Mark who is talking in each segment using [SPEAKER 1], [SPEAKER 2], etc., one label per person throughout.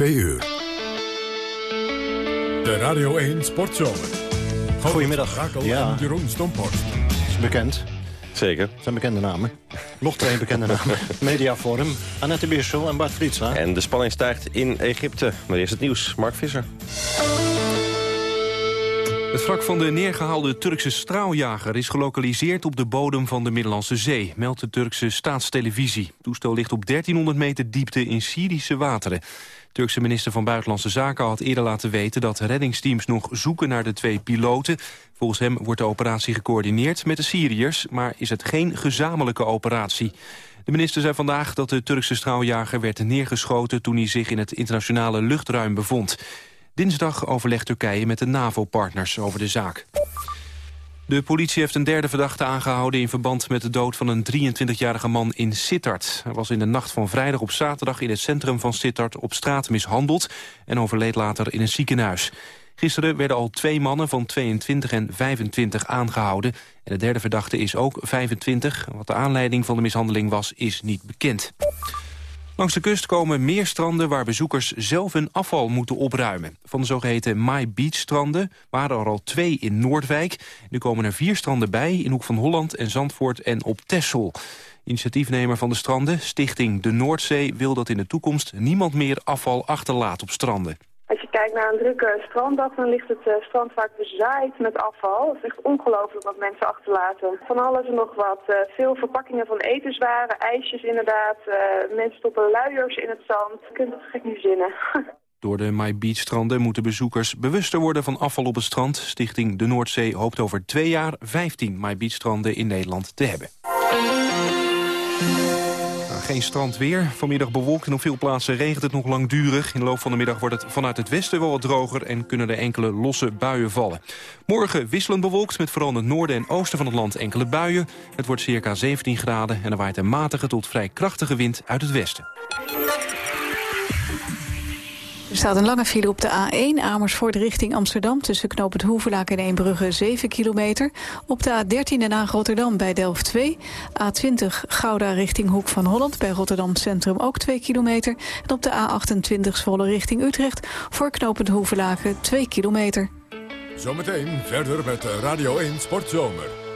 [SPEAKER 1] 2 uur. De Radio 1 Sportzomer.
[SPEAKER 2] Goedemiddag.
[SPEAKER 1] Rakel
[SPEAKER 2] Ja.
[SPEAKER 1] en Jeroen
[SPEAKER 2] is bekend.
[SPEAKER 3] Zeker.
[SPEAKER 2] Het zijn bekende namen. Nog twee bekende namen. Mediaforum, Annette Bierschel en Bart Vlietstra.
[SPEAKER 3] En de spanning stijgt in Egypte. Maar eerst het nieuws. Mark Visser.
[SPEAKER 4] Het wrak van de neergehaalde Turkse straaljager is gelokaliseerd op de bodem van de Middellandse Zee, meldt de Turkse staatstelevisie. Het toestel ligt op 1300 meter diepte in Syrische wateren. Turkse minister van Buitenlandse Zaken had eerder laten weten dat reddingsteams nog zoeken naar de twee piloten. Volgens hem wordt de operatie gecoördineerd met de Syriërs, maar is het geen gezamenlijke operatie. De minister zei vandaag dat de Turkse straaljager werd neergeschoten toen hij zich in het internationale luchtruim bevond. Dinsdag overlegt Turkije met de NAVO-partners over de zaak. De politie heeft een derde verdachte aangehouden... in verband met de dood van een 23-jarige man in Sittard. Hij was in de nacht van vrijdag op zaterdag... in het centrum van Sittard op straat mishandeld... en overleed later in een ziekenhuis. Gisteren werden al twee mannen van 22 en 25 aangehouden. En de derde verdachte is ook 25. Wat de aanleiding van de mishandeling was, is niet bekend. Langs de kust komen meer stranden waar bezoekers zelf hun afval moeten opruimen. Van de zogeheten My Beach stranden waren er al twee in Noordwijk. Nu komen er vier stranden bij in Hoek van Holland en Zandvoort en op Texel. Initiatiefnemer van de stranden, Stichting De Noordzee... wil dat in de toekomst niemand meer afval achterlaat op stranden.
[SPEAKER 5] Als je kijkt naar een drukke stranddag, dan ligt het eh, strand vaak bezaaid met afval. Het is echt ongelooflijk wat mensen achterlaten. Van alles en nog wat. Eh, veel verpakkingen van etenswaren, ijsjes inderdaad. Eh, mensen stoppen luiers in het zand. Je kunt het gek niet zinnen.
[SPEAKER 4] Door de My Beach stranden moeten bezoekers bewuster worden van afval op het strand. Stichting De Noordzee hoopt over twee jaar 15 My Beach stranden in Nederland te hebben. Geen strandweer. Vanmiddag bewolkt en op veel plaatsen regent het nog langdurig. In de loop van de middag wordt het vanuit het westen wel wat droger... en kunnen er enkele losse buien vallen. Morgen wisselend bewolkt met vooral in het noorden en oosten van het land enkele buien. Het wordt circa 17 graden en er waait een matige tot vrij krachtige wind uit het westen.
[SPEAKER 6] Er staat een lange file op de A1 Amersfoort richting Amsterdam... tussen Knoop het Hoevelaak en Eembrugge 7 kilometer. Op de A13 Den Haag Rotterdam bij Delft 2. A20 Gouda richting Hoek van Holland bij Rotterdam Centrum ook 2 kilometer. En op de A28 Zwolle richting Utrecht voor Knoop het Hoevelaken 2 kilometer.
[SPEAKER 1] Zometeen verder met Radio 1 Sportzomer.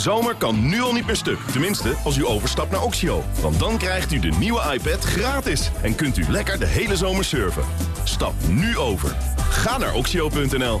[SPEAKER 7] Zomer kan nu al niet meer stuk. Tenminste, als u overstapt naar Oxio. Want dan krijgt u de nieuwe iPad gratis. En kunt u lekker de hele zomer surfen. Stap nu over. Ga naar oxio.nl.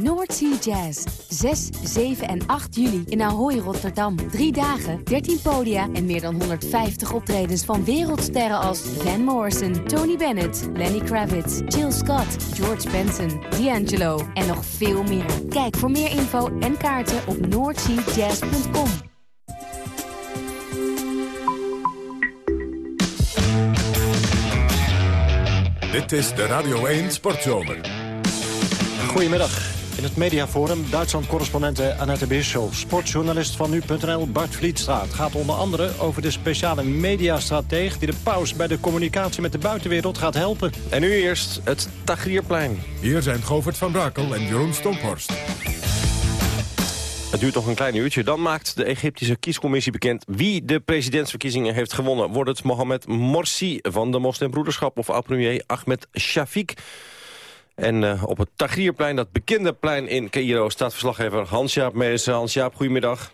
[SPEAKER 8] Noordsea Jazz. 6, 7 en 8 juli in Ahoy, Rotterdam. Drie dagen, 13 podia en meer dan 150 optredens van wereldsterren als Van Morrison, Tony Bennett, Lenny Kravitz, Jill Scott, George Benson, D'Angelo en nog veel meer. Kijk voor meer info en kaarten op noordseajazz.com.
[SPEAKER 1] Dit is de Radio 1 Sportzomer.
[SPEAKER 2] Goedemiddag. In het mediaforum Duitsland-correspondente Annette Bierschel. Sportjournalist van nu.nl Bart Vlietstra. Het gaat onder andere over de speciale mediastrateeg... die de paus bij de communicatie met de buitenwereld gaat helpen.
[SPEAKER 3] En nu eerst het Tagrierplein.
[SPEAKER 1] Hier zijn Govert van Brakel en Jeroen Stomphorst.
[SPEAKER 3] Het duurt nog een klein uurtje. Dan maakt de Egyptische kiescommissie bekend wie de presidentsverkiezingen heeft gewonnen. Wordt het Mohamed Morsi van de moslimbroederschap of oud-premier Ahmed Shafiq? En uh, op het Tagrierplein, dat bekende plein in Cairo, staat verslaggever Hans-Jaap Mees. Hans-Jaap, goedemiddag.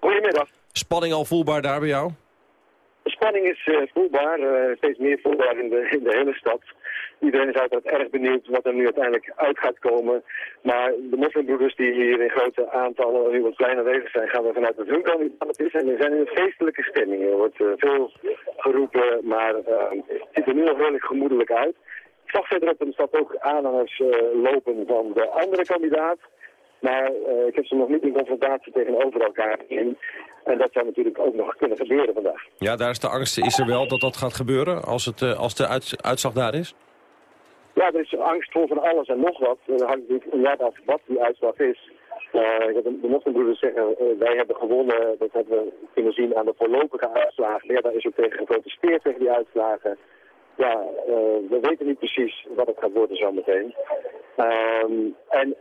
[SPEAKER 9] Goedemiddag.
[SPEAKER 3] Spanning al voelbaar daar bij jou?
[SPEAKER 9] De spanning is uh, voelbaar, uh, steeds meer voelbaar in de, in de hele stad. Iedereen is uiteraard erg benieuwd wat er nu uiteindelijk uit gaat komen. Maar de moslimbroeders die hier in grote aantallen nu wat kleiner aanwezig zijn, gaan we vanuit dat hun kandidaat is. En we zijn in een feestelijke stemming. Er wordt uh, veel geroepen, maar het ziet er nu nog redelijk gemoedelijk uit. Ik zag verderop in de stad ook aanhangers uh, lopen van de andere kandidaat. Maar uh, ik heb ze nog niet in confrontatie tegenover elkaar gezien. En dat zou natuurlijk ook nog kunnen gebeuren vandaag.
[SPEAKER 3] Ja, daar is de angst is er wel dat dat gaat gebeuren als, het, uh, als de uitslag daar is?
[SPEAKER 9] Ja, er is angst voor van alles en nog wat. Er hangt natuurlijk inderdaad af wat die uitslag is. Uh, de, de moslimbroeders zeggen, wij hebben gewonnen. Dat hebben we kunnen zien aan de voorlopige uitslagen. Ja, daar is ook tegen geprotesteerd tegen die uitslagen. Ja, uh, we weten niet precies wat het gaat worden zometeen. Um, en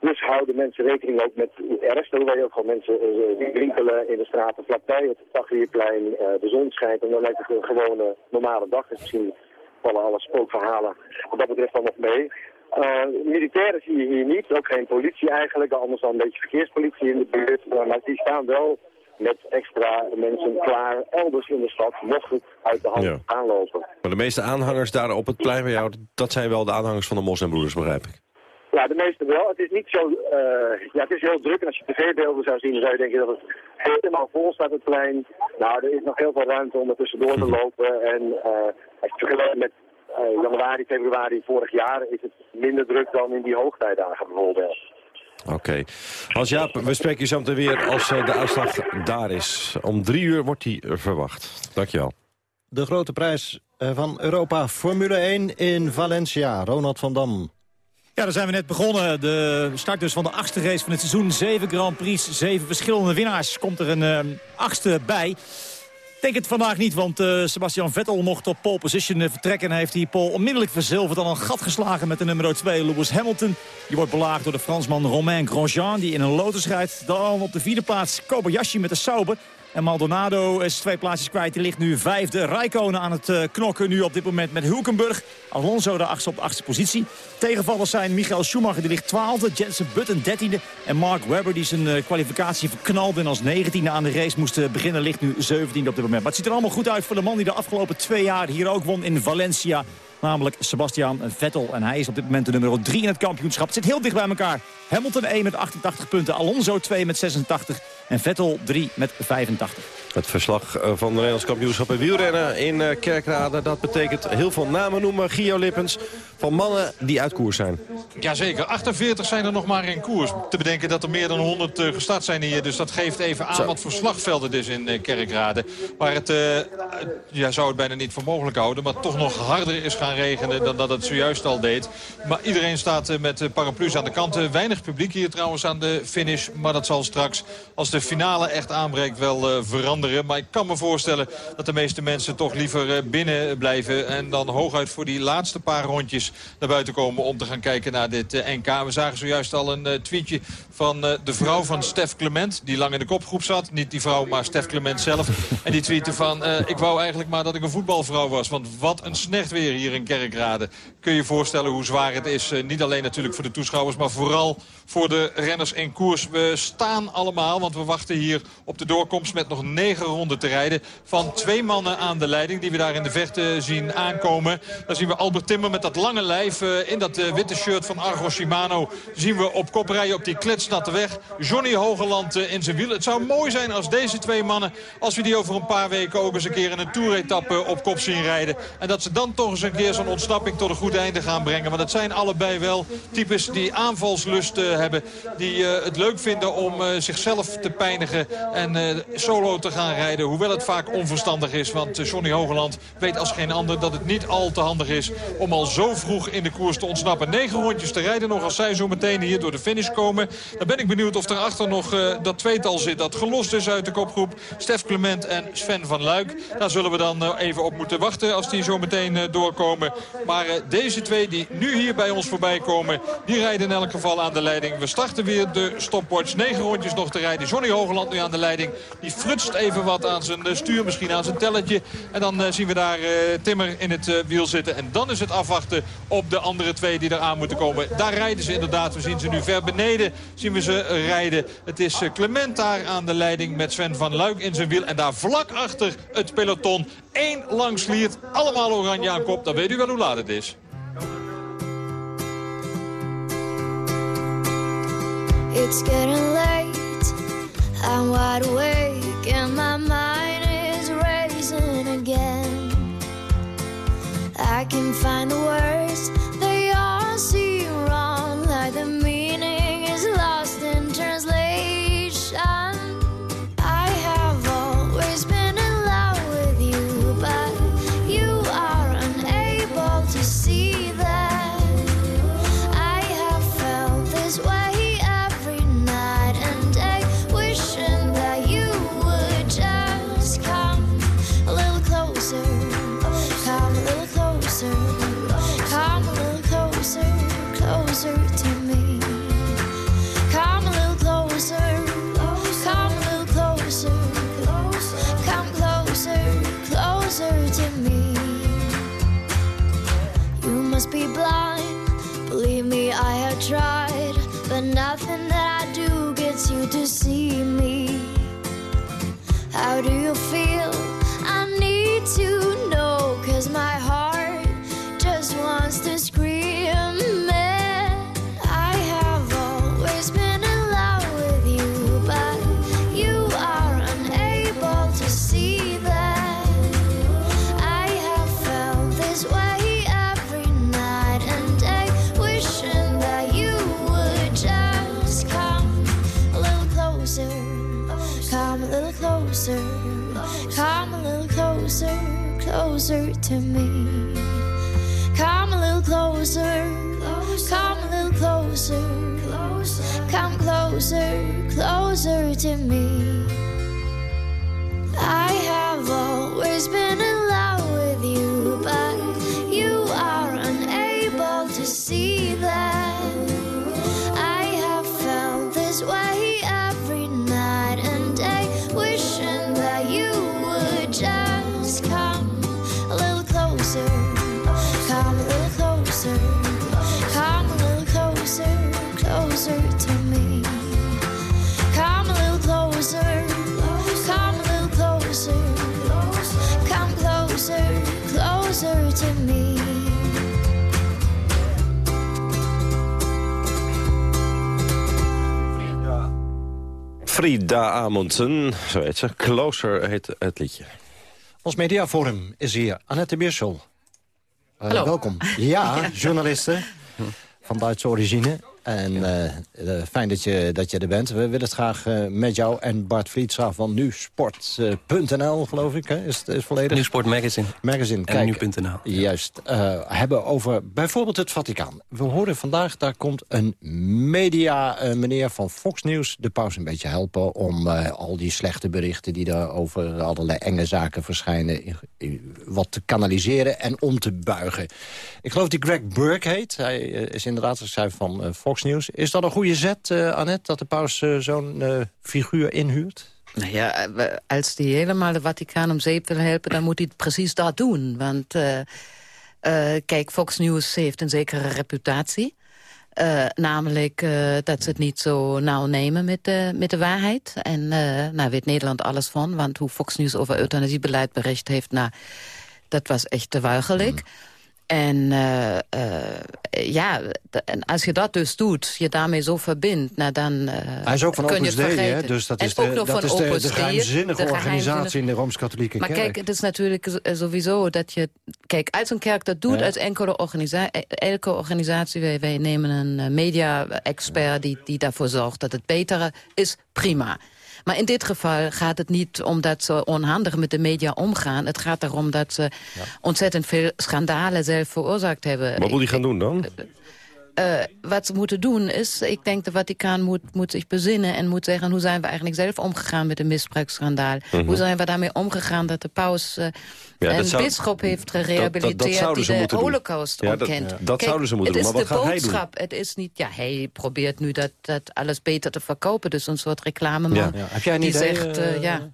[SPEAKER 9] dus houden mensen rekening ook met het ergste. Hoewel je ook gewoon mensen die winkelen in de straten vlakbij het Tagrierplein. de zon schijnt en dan lijkt het een gewone normale dag. Dus misschien vallen alle spookverhalen wat dat betreft dan nog mee. Uh, militairen zie je hier niet, ook geen politie eigenlijk, anders dan een beetje verkeerspolitie in de buurt. Maar die staan wel met extra mensen klaar elders in de stad, mocht het uit de hand aanlopen.
[SPEAKER 3] Maar de meeste aanhangers daar op het plein bij jou, dat zijn wel de aanhangers van de moslimbroeders, begrijp ik.
[SPEAKER 9] Ja, de meeste wel. Het is niet zo, uh, ja, het is heel druk. En als je tv-beelden zou zien, dan zou je denken dat het helemaal vol staat, het plein. Nou, er is nog heel veel ruimte om er tussendoor te lopen. En uh, als je vergelijkt met uh, januari, februari vorig jaar is het minder druk dan in die hoogtijdagen bijvoorbeeld.
[SPEAKER 3] Oké. Okay. Hans Jaap, we spreken je zo meteen weer als uh, de uitslag daar is. Om drie uur wordt die verwacht. Dankjewel.
[SPEAKER 2] De grote prijs van Europa Formule 1 in Valencia. Ronald van Dam.
[SPEAKER 10] Ja, daar zijn we net begonnen. De start dus van de achtste race van het seizoen. Zeven Grand Prix, zeven verschillende winnaars. Komt er een achtste bij denk het vandaag niet, want uh, Sebastian Vettel mocht op pole position uh, vertrekken. Heeft die pole onmiddellijk verzilverd. Dan een gat geslagen met de nummer 2 Lewis Hamilton. Die wordt belaagd door de Fransman Romain Grosjean, die in een Lotus rijdt. Dan op de vierde plaats Kobayashi met de Sauber. En Maldonado is twee plaatsjes kwijt. Die ligt nu vijfde. Rijkonen aan het uh, knokken nu op dit moment met Hulkenburg. Alonso de achtste op de achtste positie. Tegenvallers zijn Michael Schumacher, die ligt twaalfde. Jensen Button dertiende. En Mark Webber, die zijn uh, kwalificatie verknalde... en als negentiende aan de race moest uh, beginnen, ligt nu zeventiende op dit moment. Maar het ziet er allemaal goed uit voor de man die de afgelopen twee jaar hier ook won in Valencia. Namelijk Sebastian Vettel. En hij is op dit moment de nummer 3 in het kampioenschap. Zit heel dicht bij elkaar. Hamilton 1 met 88 punten. Alonso 2 met 86. En Vettel 3 met 85.
[SPEAKER 3] Het verslag eh, van de Nederlands kampioenschap in wielrennen in eh, Kerkrade. Dat betekent heel veel namen noemen. Gio Lippens van mannen die uit koers zijn.
[SPEAKER 11] Jazeker, 48 zijn er nog maar in koers. Te bedenken dat er meer dan 100 uh, eh, gestart zijn hier. Dus dat geeft even aan Zo. wat voor slagvelden het is in Kerkrade. Waar het, uh, ja, zou het bijna niet voor mogelijk houden. Maar toch nog harder is gaan regenen dan dat het zojuist al deed. Maar iedereen staat met paraplu's aan de kant. weinig publiek hier trouwens aan de finish. Maar dat zal straks, als de finale echt aanbreekt, wel veranderen. Maar ik kan me voorstellen dat de meeste mensen toch liever eh, binnen blijven. En dan hooguit voor die laatste paar rondjes naar buiten komen om te gaan kijken naar dit eh, NK. We zagen zojuist al een eh, tweetje van de vrouw van Stef Clement. Die lang in de kopgroep zat. Niet die vrouw, maar Stef Clement zelf. En die tweette van, ik wou eigenlijk maar dat ik een voetbalvrouw was. Want wat een snecht weer hier in Kerkrade. Kun je je voorstellen hoe zwaar het is. niet alleen natuurlijk voor de toeschouwers, maar vooral voor de renners in koers. We staan allemaal, want we wachten hier op de doorkomst met nog negen ronden te rijden. Van twee mannen aan de leiding die we daar in de verte zien aankomen. Dan zien we Albert Timmer met dat lange lijf uh, in dat uh, witte shirt van Argo Shimano. Zien we op kop rijden op die kletsnatte weg. Johnny Hogeland uh, in zijn wiel. Het zou mooi zijn als deze twee mannen, als we die over een paar weken ook eens een keer in een toeretappe op kop zien rijden. En dat ze dan toch eens een keer zo'n ontsnapping tot een goed einde gaan brengen. Want het zijn allebei wel types die aanvalslust hebben. Die het leuk vinden om zichzelf te pijnigen en solo te gaan rijden. Hoewel het vaak onverstandig is. Want eh, Johnny Hogeland weet als geen ander dat het niet al te handig is... om al zo vroeg in de koers te ontsnappen. Negen rondjes te rijden nog als zij zo meteen hier door de finish komen. Dan ben ik benieuwd of erachter nog uh, dat tweetal zit. Dat gelost is uit de kopgroep. Stef Clement en Sven van Luik. Daar zullen we dan even op moeten wachten als die zo meteen doorkomen. Maar deze twee die nu hier bij ons voorbij komen... die rijden in elk geval aan de leiding. We starten weer de stopwatch. Negen rondjes nog te rijden. Johnny Hogeland nu aan de leiding. Die frutst even wat aan zijn eh, stuur, misschien aan zijn telletje. En dan uh, zien we daar uh, Timmer in het wiel zitten. En dan is het afwachten op de andere twee die eraan moeten komen. Daar rijden ze inderdaad. We zien ze nu ver beneden zien we ze rijden. Het is Clement daar aan de leiding met Sven van Luik in zijn wiel. En daar vlak achter het peloton één lang sliert. Allemaal oranje aan kop. Dan weet u wel hoe laat het is. It's getting. I'm wide awake and my mind is racing again. I can find the words,
[SPEAKER 12] Nothing that I do gets you to see me. How do you feel? I need to know, cause my heart just wants to scream. Closer, closer to me. Come a little closer, come a little closer, come closer, closer to me. I have always been in love with you, but
[SPEAKER 3] Frida Amundsen, zo heet ze. Closer heet het liedje.
[SPEAKER 2] Ons mediaforum is hier. Annette Birschel. Eh,
[SPEAKER 13] Hallo.
[SPEAKER 2] welkom. Ja, journaliste van Duitse origine. En eh, eh, fijn dat je, dat je er bent. We willen het graag eh, met jou en Bart Vlietstra van nusport.nl, geloof ik. Hè? Is, is volledig?
[SPEAKER 13] Nieuwsport Magazine.
[SPEAKER 2] Magazine,
[SPEAKER 13] En
[SPEAKER 2] kijk.
[SPEAKER 13] nu.nl.
[SPEAKER 2] Juist. eh, hebben over bijvoorbeeld het Vaticaan. We horen vandaag, daar komt een media meneer van Fox News... de paus een beetje helpen om al die slechte berichten... die daar over allerlei enge zaken verschijnen... wat te kanaliseren en om te buigen. Ik geloof die Greg Burke heet. Hij is inderdaad de schrijver van Fox News. Is dat een goede zet, eh Annette, dat de paus eh, zo'n eh, figuur inhuurt?
[SPEAKER 14] Nou ja, als die helemaal de Vaticaan om zeep wil helpen... dan moet hij het precies dat doen. Want kijk, Fox News heeft een zekere reputatie. Namelijk dat ze het niet zo nauw nemen met de, met de waarheid. En eh nou weet Nederland alles van. Want hoe Fox News over euthanasiebeleid bericht heeft... Nou, dat was echt te wuigelijk. En eh, eh, ja, en als je dat dus doet, je daarmee zo verbindt, nou dan eh,
[SPEAKER 2] Hij is ook van Opus Dei, hè? dus dat
[SPEAKER 14] En
[SPEAKER 2] is
[SPEAKER 14] ook
[SPEAKER 2] de,
[SPEAKER 14] nog
[SPEAKER 2] dat
[SPEAKER 14] van
[SPEAKER 2] is de, de
[SPEAKER 14] Dei,
[SPEAKER 2] geheimzinnige
[SPEAKER 14] de
[SPEAKER 2] organisatie in de Rooms-Katholieke
[SPEAKER 14] Maar
[SPEAKER 2] Kerk.
[SPEAKER 14] kijk, het is natuurlijk sowieso dat je... Kijk, als een kerk dat doet,
[SPEAKER 2] Ja.
[SPEAKER 14] als enkele organisa elke organisatie... Wij, wij nemen een media-expert die, die daarvoor zorgt dat het beter is, prima. Maar in dit geval gaat het niet om dat ze onhandig met de media omgaan. Het gaat erom dat ze ontzettend veel schandalen zelf veroorzaakt hebben.
[SPEAKER 3] Wat moet hij gaan doen dan?
[SPEAKER 14] Eh, wat ze moeten doen is, ik denk de Vaticaan moet, moet zich bezinnen... en moet zeggen, hoe zijn we eigenlijk zelf omgegaan met de misbruiksschandaal?
[SPEAKER 3] Mhm.
[SPEAKER 14] Hoe zijn we daarmee omgegaan dat de paus eh,
[SPEAKER 3] Ja,
[SPEAKER 14] een
[SPEAKER 3] zou-
[SPEAKER 14] bisschop heeft gerehabiliteerd...
[SPEAKER 3] dat zouden ze
[SPEAKER 14] die de
[SPEAKER 3] moeten doen.
[SPEAKER 14] holocaust
[SPEAKER 3] Ja, dat-
[SPEAKER 14] ontkent.
[SPEAKER 3] ja, dat zouden ze moeten
[SPEAKER 14] het
[SPEAKER 3] doen,
[SPEAKER 14] is
[SPEAKER 3] maar wat
[SPEAKER 14] de
[SPEAKER 3] gaat hij doen?
[SPEAKER 14] boodschap. Het is niet, ja, hij probeert nu dat, dat alles beter te verkopen. Dus een soort.
[SPEAKER 2] Ja. Heb jij een
[SPEAKER 14] die
[SPEAKER 2] idee,
[SPEAKER 14] zegt,
[SPEAKER 2] eh,
[SPEAKER 14] ja...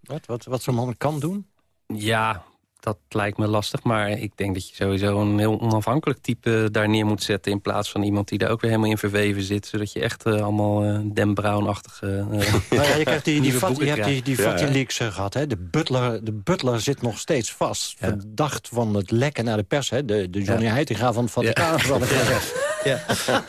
[SPEAKER 2] Wat, wat, wat zo'n man kan doen?
[SPEAKER 13] Ja, dat lijkt me lastig. Maar ik denk dat je sowieso een heel onafhankelijk type daar neer moet zetten... in plaats van iemand die daar ook weer helemaal in verweven zit. Zodat je echt eh, allemaal eh Dan Brown-achtige
[SPEAKER 2] Nou ja, je, krijgt die, die, vat, je hebt die, die. Vatican Leaks eh, gehad. Hè? De, butler, de butler zit nog steeds vast. Verdacht van het lekken naar de pers. Hè? De, de Johnny
[SPEAKER 13] Ja.
[SPEAKER 2] Heitinga van het Vaticaan. zal ik zeggen.
[SPEAKER 13] Ja.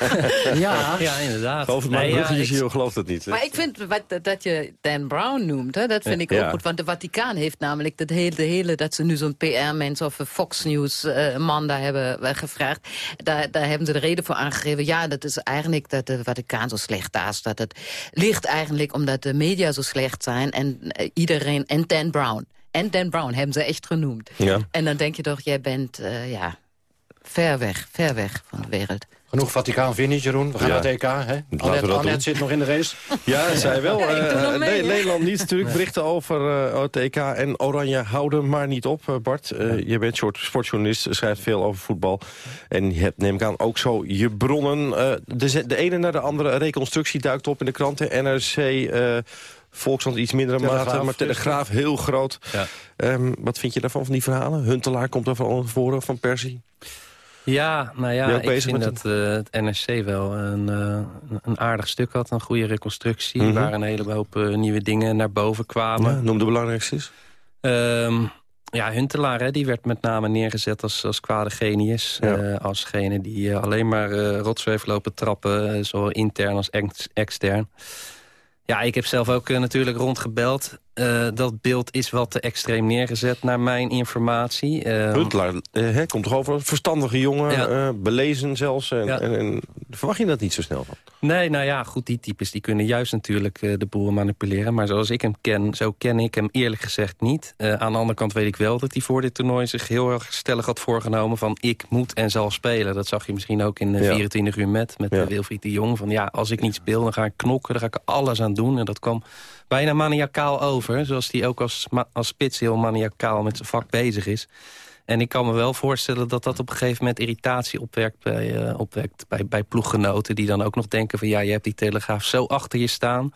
[SPEAKER 2] Ja.
[SPEAKER 13] ja, inderdaad.
[SPEAKER 3] Geloof het maar,
[SPEAKER 13] Nee, ja, ik-
[SPEAKER 3] je gelooft het niet.
[SPEAKER 14] Maar ik vind wat, dat je Dan Brown noemt, hè, dat vind ik
[SPEAKER 3] Ja.
[SPEAKER 14] ook goed. Want de Vaticaan heeft namelijk dat hele, de hele dat ze nu zo'n PR-mens of een Fox News-man daar hebben eh, gevraagd. Daar, daar hebben ze de reden voor aangegeven. Ja, dat is eigenlijk dat de Vaticaan zo slecht dastaat. Het ligt eigenlijk omdat de media zo slecht zijn en eh, iedereen, en Dan Brown. En Dan Brown hebben ze echt genoemd.
[SPEAKER 3] Ja.
[SPEAKER 14] En dan denk je toch, jij bent eh, ja, ver weg, ver weg van de wereld.
[SPEAKER 2] Genoeg Vaticaan vind je Jeroen. We gaan
[SPEAKER 3] Ja.
[SPEAKER 2] naar het EK. Hè? Annette, Annette zit nog in de race.
[SPEAKER 3] Ja, zij wel.
[SPEAKER 14] Ja,
[SPEAKER 3] Eh,
[SPEAKER 14] nog mee,
[SPEAKER 3] nee,
[SPEAKER 14] hè?
[SPEAKER 3] Nederland niet natuurlijk. Berichten over eh, het EK en Oranje houden maar niet op, eh, Bart. Eh, je bent soort sportjournalist, schrijft veel over voetbal. En je hebt, neem ik aan, ook zo je bronnen. Eh, de, de ene naar de andere reconstructie duikt op in de kranten. NRC... eh Volkskrant iets mindere
[SPEAKER 2] Telegraaf,
[SPEAKER 3] mate, maar Telegraaf heel groot.
[SPEAKER 13] Ja.
[SPEAKER 3] Ehm, wat vind je daarvan, van die verhalen? Huntelaar komt er van voren, van Persie.
[SPEAKER 13] Ja, nou ja, ik
[SPEAKER 3] bezig
[SPEAKER 13] vind dat eh, het NRC wel een, eh, een aardig stuk had. Een goede reconstructie,
[SPEAKER 3] Mhm.
[SPEAKER 13] waar een hele hoop eh, nieuwe dingen naar boven kwamen.
[SPEAKER 3] Ja, noem de belangrijkste eens.
[SPEAKER 13] Ehm, ja, Huntelaar, hè, die werd met name neergezet als, als kwade genius.
[SPEAKER 3] Ja.
[SPEAKER 13] Alsgene die alleen maar rotzooi heeft lopen trappen, zowel intern als ex- extern. Ja, ik heb zelf ook natuurlijk rondgebeld. Eh, dat beeld is wat te extreem neergezet, naar mijn informatie. Ehm,
[SPEAKER 3] Huntelaar eh, hè, komt toch over een verstandige jongen,
[SPEAKER 13] Ja.
[SPEAKER 3] belezen zelfs. En,
[SPEAKER 13] Ja.
[SPEAKER 3] en, en verwacht je dat niet zo snel van?
[SPEAKER 13] Nee, nou ja, goed, die types die kunnen juist natuurlijk de boel manipuleren. Maar zoals ik hem ken, zo ken ik hem eerlijk gezegd niet. Aan de andere kant weet ik wel dat hij voor dit toernooi zich heel erg stellig had voorgenomen... van ik moet en zal spelen. Dat zag je misschien ook in eh,
[SPEAKER 3] Ja.
[SPEAKER 13] 24 uur met, met Wilfried de Jong. Van ja, als ik niet speel, dan ga ik knokken, dan ga ik alles aan doen. En dat kwam bijna maniacaal over. Zoals hij ook als, als spits heel maniacaal met zijn vak bezig is. En ik kan me wel voorstellen dat dat op een gegeven moment irritatie opwekt bij, eh, opwekt bij, bij ploeggenoten. Die dan ook nog denken van ja, je hebt die telegraaf zo achter je staan.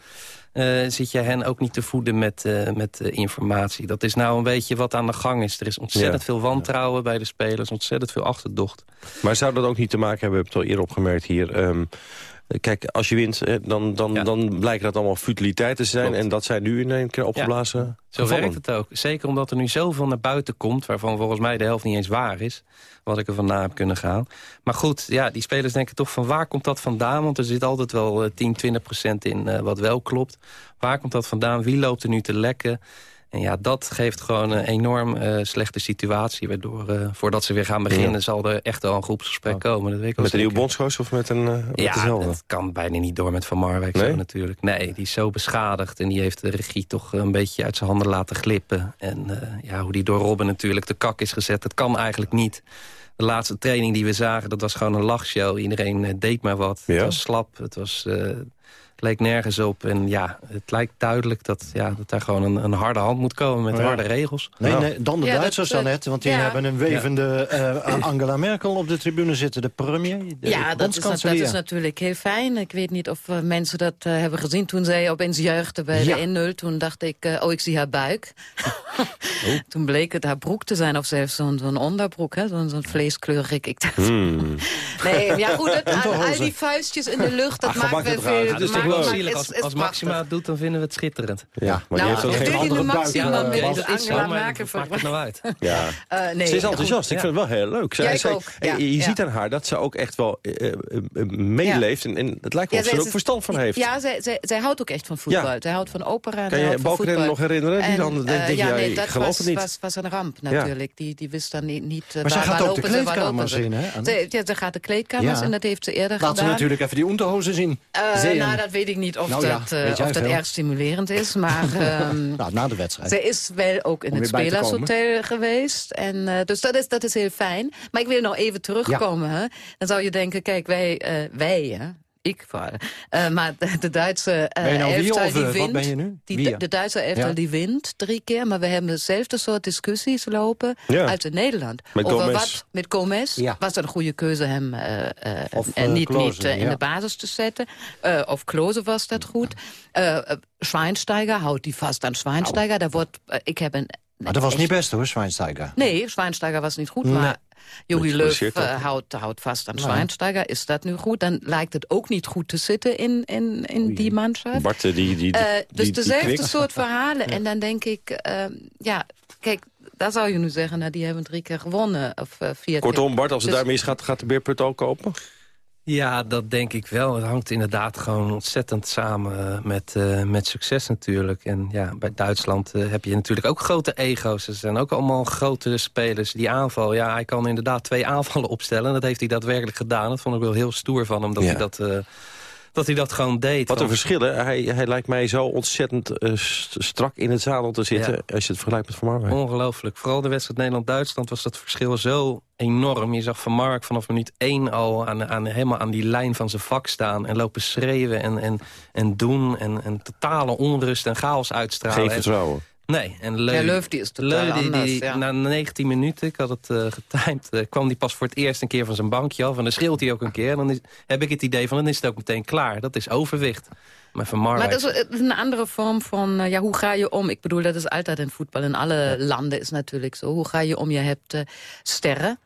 [SPEAKER 13] Eh, zit je hen ook niet te voeden met, eh, met informatie. Dat is nou een beetje wat aan de gang is. Er is ontzettend
[SPEAKER 3] Ja.
[SPEAKER 13] veel wantrouwen bij de spelers. Ontzettend veel achterdocht.
[SPEAKER 3] Maar zou dat ook niet te maken hebben, we hebben het al eerder opgemerkt hier... ehm, kijk, als je wint, eh, dan, dan, dan blijken dat allemaal futiliteiten te zijn...
[SPEAKER 13] Klopt.
[SPEAKER 3] en dat zijn nu in één keer opgeblazen
[SPEAKER 13] Zo
[SPEAKER 3] gevallen.
[SPEAKER 13] werkt het ook. Zeker omdat er nu zoveel naar buiten komt... waarvan volgens mij de helft niet eens waar is. Wat ik er vandaan heb kunnen gaan. Maar goed, ja, die spelers denken toch van waar komt dat vandaan? Want er zit altijd wel eh, 10, 20 procent in eh, wat wel klopt. Waar komt dat vandaan? Wie loopt er nu te lekken? En ja, dat geeft gewoon een enorm eh, slechte situatie. Waardoor, eh, voordat ze weer gaan beginnen,
[SPEAKER 3] Ja.
[SPEAKER 13] zal er echt wel een groepsgesprek komen. Dat weet ik
[SPEAKER 3] Met een nieuwe
[SPEAKER 13] zeker.
[SPEAKER 3] bondscoach of met een uh, met
[SPEAKER 13] Ja,
[SPEAKER 3] dezelfde?
[SPEAKER 13] dat kan bijna niet door met Van Marwijk
[SPEAKER 3] Nee?
[SPEAKER 13] zo natuurlijk. Nee, die is zo beschadigd en die heeft de regie toch een beetje uit zijn handen laten glippen. En eh, ja, hoe die door Robben natuurlijk de kak is gezet, dat kan eigenlijk niet. De laatste training die we zagen, dat was gewoon een lachshow. Iedereen eh, deed maar wat.
[SPEAKER 3] Ja?
[SPEAKER 13] Het was slap, het was... leek nergens op. En ja, het lijkt duidelijk dat, ja, dat daar gewoon een, een harde hand moet komen met
[SPEAKER 2] Ja.
[SPEAKER 13] harde regels.
[SPEAKER 2] Nee, nee, dan de
[SPEAKER 14] Ja,
[SPEAKER 2] Duitsers dan net, want die
[SPEAKER 14] ja.
[SPEAKER 2] hebben een wevende eh, Angela Merkel op de tribune zitten. De premier, de
[SPEAKER 14] Ja, dat is, dat
[SPEAKER 2] bondskanselier.
[SPEAKER 14] is natuurlijk heel fijn. Ik weet niet of eh, mensen dat eh, hebben gezien toen zij opeens juichte bij
[SPEAKER 2] Ja.
[SPEAKER 14] de 1-0. Toen dacht ik, oh, ik zie haar buik. Toen bleek het haar broek te zijn, of ze heeft zo'n zo'n onderbroek, hè, zo'n vleeskleurig. Ik, dacht,
[SPEAKER 3] Hmm.
[SPEAKER 14] nee, ja goed, het, al, al die vuistjes in de lucht, dat
[SPEAKER 3] Ach,
[SPEAKER 14] maakt wel veel.
[SPEAKER 3] Leuk?
[SPEAKER 13] Zielig, als, als. Maxima het doet, dan vinden we het schitterend.
[SPEAKER 3] Ja, maar die
[SPEAKER 14] Nou,
[SPEAKER 3] heeft ook
[SPEAKER 14] dit
[SPEAKER 3] geen andere.
[SPEAKER 14] Maxima
[SPEAKER 3] eh,
[SPEAKER 14] met de
[SPEAKER 13] dat is zo,
[SPEAKER 14] Merkel
[SPEAKER 13] het maakt het nou uit.
[SPEAKER 3] Ja.
[SPEAKER 14] Eh, nee,
[SPEAKER 3] ze is
[SPEAKER 14] ja,
[SPEAKER 3] enthousiast.
[SPEAKER 14] goed,
[SPEAKER 3] Ik
[SPEAKER 14] ja.
[SPEAKER 3] vind het wel heel leuk. Zij,
[SPEAKER 14] Ja,
[SPEAKER 3] zij-
[SPEAKER 14] ook. Ja,
[SPEAKER 3] je je
[SPEAKER 14] ja.
[SPEAKER 3] ziet aan haar dat ze ook echt wel eh, eh, eh, meeleeft. En, en het lijkt wel of ze er ook verstand van heeft.
[SPEAKER 14] Ja, zij, zij, zij houdt ook echt van voetbal.
[SPEAKER 3] Ja.
[SPEAKER 14] Zij houdt van opera.
[SPEAKER 3] Kan je Balkenende nog herinneren? Die dan
[SPEAKER 14] eh,
[SPEAKER 3] denk
[SPEAKER 14] ja,
[SPEAKER 3] je,
[SPEAKER 14] nee,
[SPEAKER 3] ik
[SPEAKER 14] dat
[SPEAKER 3] geloof het niet.
[SPEAKER 14] Was, was een ramp natuurlijk. Die, die wist dan niet... eh,
[SPEAKER 2] Maar zij gaat ook de kleedkamers in, hè?
[SPEAKER 14] Ze, ja, ze gaat de kleedkamers
[SPEAKER 2] Ja.
[SPEAKER 14] en dat heeft ze eerder
[SPEAKER 2] Laat ze
[SPEAKER 14] gedaan.
[SPEAKER 2] natuurlijk even die onderhozen zien.
[SPEAKER 14] Eh, nou, dat weet ik niet of
[SPEAKER 2] Nou ja,
[SPEAKER 14] dat, eh,
[SPEAKER 2] weet
[SPEAKER 14] of dat erg stimulerend is. Maar ehm,
[SPEAKER 2] Nou, na de wedstrijd.
[SPEAKER 14] ze is wel ook in het spelershotel geweest. En, eh, dus dat is, dat is heel fijn. Maar ik wil nog even terugkomen. Hè. Dan zou je denken, kijk, wij, eh, wij hè, ik. Eh, maar de, de Duitse eh
[SPEAKER 2] nou
[SPEAKER 14] elftal
[SPEAKER 2] of,
[SPEAKER 14] die
[SPEAKER 2] eh,
[SPEAKER 14] wint.
[SPEAKER 2] ben je nu?
[SPEAKER 14] Die, de, Duitse elftal
[SPEAKER 2] Ja.
[SPEAKER 14] die wint drie keer. Maar we hebben dezelfde soort discussies lopen
[SPEAKER 3] Ja.
[SPEAKER 14] uit in Nederland.
[SPEAKER 3] Met
[SPEAKER 14] Over
[SPEAKER 3] Gomez.
[SPEAKER 14] wat met Gomez.
[SPEAKER 2] Ja.
[SPEAKER 14] Was een goede keuze hem
[SPEAKER 2] Of,
[SPEAKER 14] niet,
[SPEAKER 2] Klose,
[SPEAKER 14] niet in de basis te zetten. Of Klose was dat goed. Schweinsteiger houdt die vast aan Schweinsteiger. Daar wordt, ik heb een
[SPEAKER 2] Maar dat was niet best hoor, Schweinsteiger.
[SPEAKER 14] Nee, Schweinsteiger was niet goed, maar Jogi
[SPEAKER 3] ook.
[SPEAKER 14] eh, houdt, houdt vast aan. Schweinsteiger. Is dat nu goed? Dan lijkt het ook niet goed te zitten in, in, in die mannschaft.
[SPEAKER 3] Bart, eh, die, die,
[SPEAKER 14] Eh,
[SPEAKER 3] die,
[SPEAKER 14] dus
[SPEAKER 3] die
[SPEAKER 14] dezelfde soort verhalen. En dan denk ik, eh, ja, kijk, daar zou je nu zeggen... Nou, die hebben drie keer gewonnen, of eh, vier
[SPEAKER 3] Kortom,
[SPEAKER 14] keer.
[SPEAKER 3] Bart, als het
[SPEAKER 14] Dus-
[SPEAKER 3] daarmee is, gaat, gaat de Beerput ook kopen?
[SPEAKER 13] Ja, dat denk ik wel. Het hangt inderdaad gewoon ontzettend samen eh, met, eh, met succes natuurlijk. En ja, bij Duitsland eh, heb je natuurlijk ook grote ego's. Er zijn ook allemaal grote spelers. Die aanval, ja, hij kan inderdaad twee aanvallen opstellen. Dat heeft hij daadwerkelijk gedaan. Dat vond ik wel heel stoer van hem, dat,
[SPEAKER 3] Ja.
[SPEAKER 13] hij, dat, dat hij dat gewoon deed.
[SPEAKER 3] Wat een verschillen. Hij, hij lijkt mij zo ontzettend eh, st- strak in het zadel te zitten...
[SPEAKER 13] Ja.
[SPEAKER 3] als je het vergelijkt met Van Marwijk.
[SPEAKER 13] Ongelooflijk. Vooral de wedstrijd Nederland-Duitsland was dat verschil zo enorm. Je zag Van Mark vanaf minuut één al aan, aan, helemaal aan die lijn van zijn vak staan... en lopen schreeuwen en, en, en doen en, en totale onrust en chaos uitstralen.
[SPEAKER 3] Geen
[SPEAKER 13] En-
[SPEAKER 3] vertrouwen.
[SPEAKER 13] Nee, en Leu,
[SPEAKER 14] Ja, Leuf, die is totaal
[SPEAKER 13] Leu, die,
[SPEAKER 14] anders,
[SPEAKER 13] die-
[SPEAKER 14] ja.
[SPEAKER 13] na 19 minuten, ik had het eh, getimed... eh, kwam die pas voor het eerst een keer van zijn bankje af... en dan schreeuwt hij ook een keer. En dan is, heb ik het idee van, dan is het ook meteen klaar. Dat is overwicht. Maar Van.
[SPEAKER 14] Maar dat is, het is een andere vorm van, eh, ja, hoe ga je om? Ik bedoel, dat is altijd in voetbal. In alle landen is natuurlijk zo. Hoe ga je om? Je hebt sterren.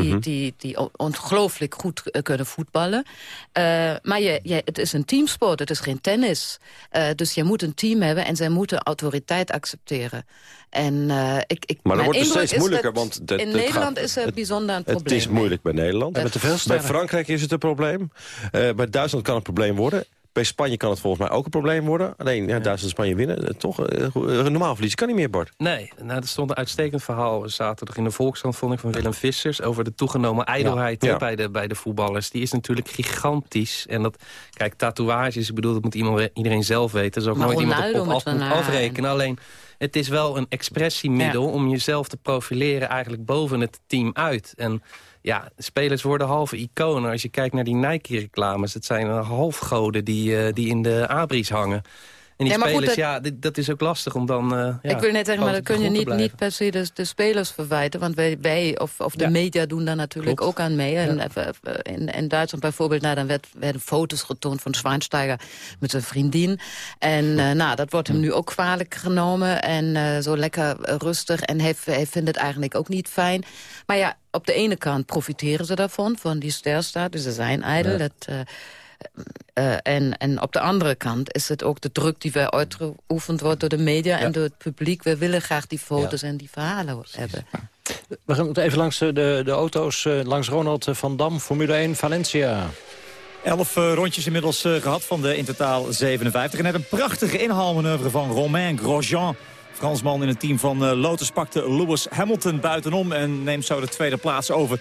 [SPEAKER 14] Die,
[SPEAKER 3] Mhm.
[SPEAKER 14] die, die on- ongelooflijk goed eh, kunnen voetballen. Eh, maar je, je, het is een teamsport, het is geen tennis. Eh, dus je moet een team hebben en zij moeten autoriteit accepteren. En, eh, ik, ik,
[SPEAKER 3] Maar
[SPEAKER 14] mijn
[SPEAKER 3] wordt het steeds moeilijker,
[SPEAKER 14] dat
[SPEAKER 3] want... dat-
[SPEAKER 14] in
[SPEAKER 3] dat
[SPEAKER 14] Nederland
[SPEAKER 3] gaat-
[SPEAKER 14] is er
[SPEAKER 3] het-
[SPEAKER 14] bijzonder een
[SPEAKER 3] Het
[SPEAKER 14] probleem.
[SPEAKER 3] is moeilijk bij Nederland. Bij. Frankrijk is het een probleem. Eh, bij Duitsland kan het een probleem worden. Bij Spanje kan het volgens mij ook een probleem worden. Alleen ja, Duitsland en Spanje winnen. eh, Toch, eh, eh, normaal verliezen kan niet meer, Bart.
[SPEAKER 13] Nee, nou, er stond een uitstekend verhaal zaterdag in de Volkskrant, vond ik, van Willem Vissers... over de toegenomen ijdelheid
[SPEAKER 3] Ja.
[SPEAKER 13] hè,
[SPEAKER 3] Ja.
[SPEAKER 13] Bij, de, bij de voetballers. Die is natuurlijk gigantisch. En dat, kijk, tatoeages, ik bedoel, dat moet iemand, iedereen zelf weten. Dat is ook nooit iemand op, op
[SPEAKER 14] met
[SPEAKER 13] af moet
[SPEAKER 14] een,
[SPEAKER 13] afrekenen. Alleen, het is wel een expressiemiddel
[SPEAKER 14] Ja.
[SPEAKER 13] om jezelf te profileren... eigenlijk boven het team uit. En ja, spelers worden halve iconen. Als je kijkt naar die Nike-reclames, het zijn halfgoden die, eh, die in de abris hangen. En die
[SPEAKER 14] Ja, maar goed,
[SPEAKER 13] spelers,
[SPEAKER 14] dat-
[SPEAKER 13] ja, dit- dat is ook lastig om dan... eh, ja,
[SPEAKER 14] ik wil net zeggen, maar dat kun je niet, niet per se de, de spelers verwijten. Want wij, wij of, of de
[SPEAKER 13] Ja.
[SPEAKER 14] media doen daar natuurlijk
[SPEAKER 13] Klopt.
[SPEAKER 14] ook aan mee. En even, even, in, in Duitsland bijvoorbeeld, nou, dan werd, werden foto's getoond van Schweinsteiger met zijn vriendin. En eh, nou, dat wordt hem nu ook kwalijk genomen. En eh, zo lekker eh, rustig. En hij, hij vindt het eigenlijk ook niet fijn. Maar ja, op de ene kant profiteren ze daarvan, van die sterstaat. Dus ze zijn ijdel.
[SPEAKER 13] Ja.
[SPEAKER 14] Dat, eh, eh, en, en op de andere kant is het ook de druk die wij uitgeoefend wordt door de media en door het publiek. We willen graag die foto's en die verhalen hebben.
[SPEAKER 2] We gaan even langs de, de, de auto's. eh, langs Ronald van Dam, Formule 1, Valencia.
[SPEAKER 10] Elf eh, rondjes inmiddels eh, gehad van de in totaal 57. En net een prachtige inhaalmanoeuvre van Romain Grosjean. Fransman in het team van eh, Lotus pakte Lewis Hamilton buitenom... en neemt zo de tweede plaats over.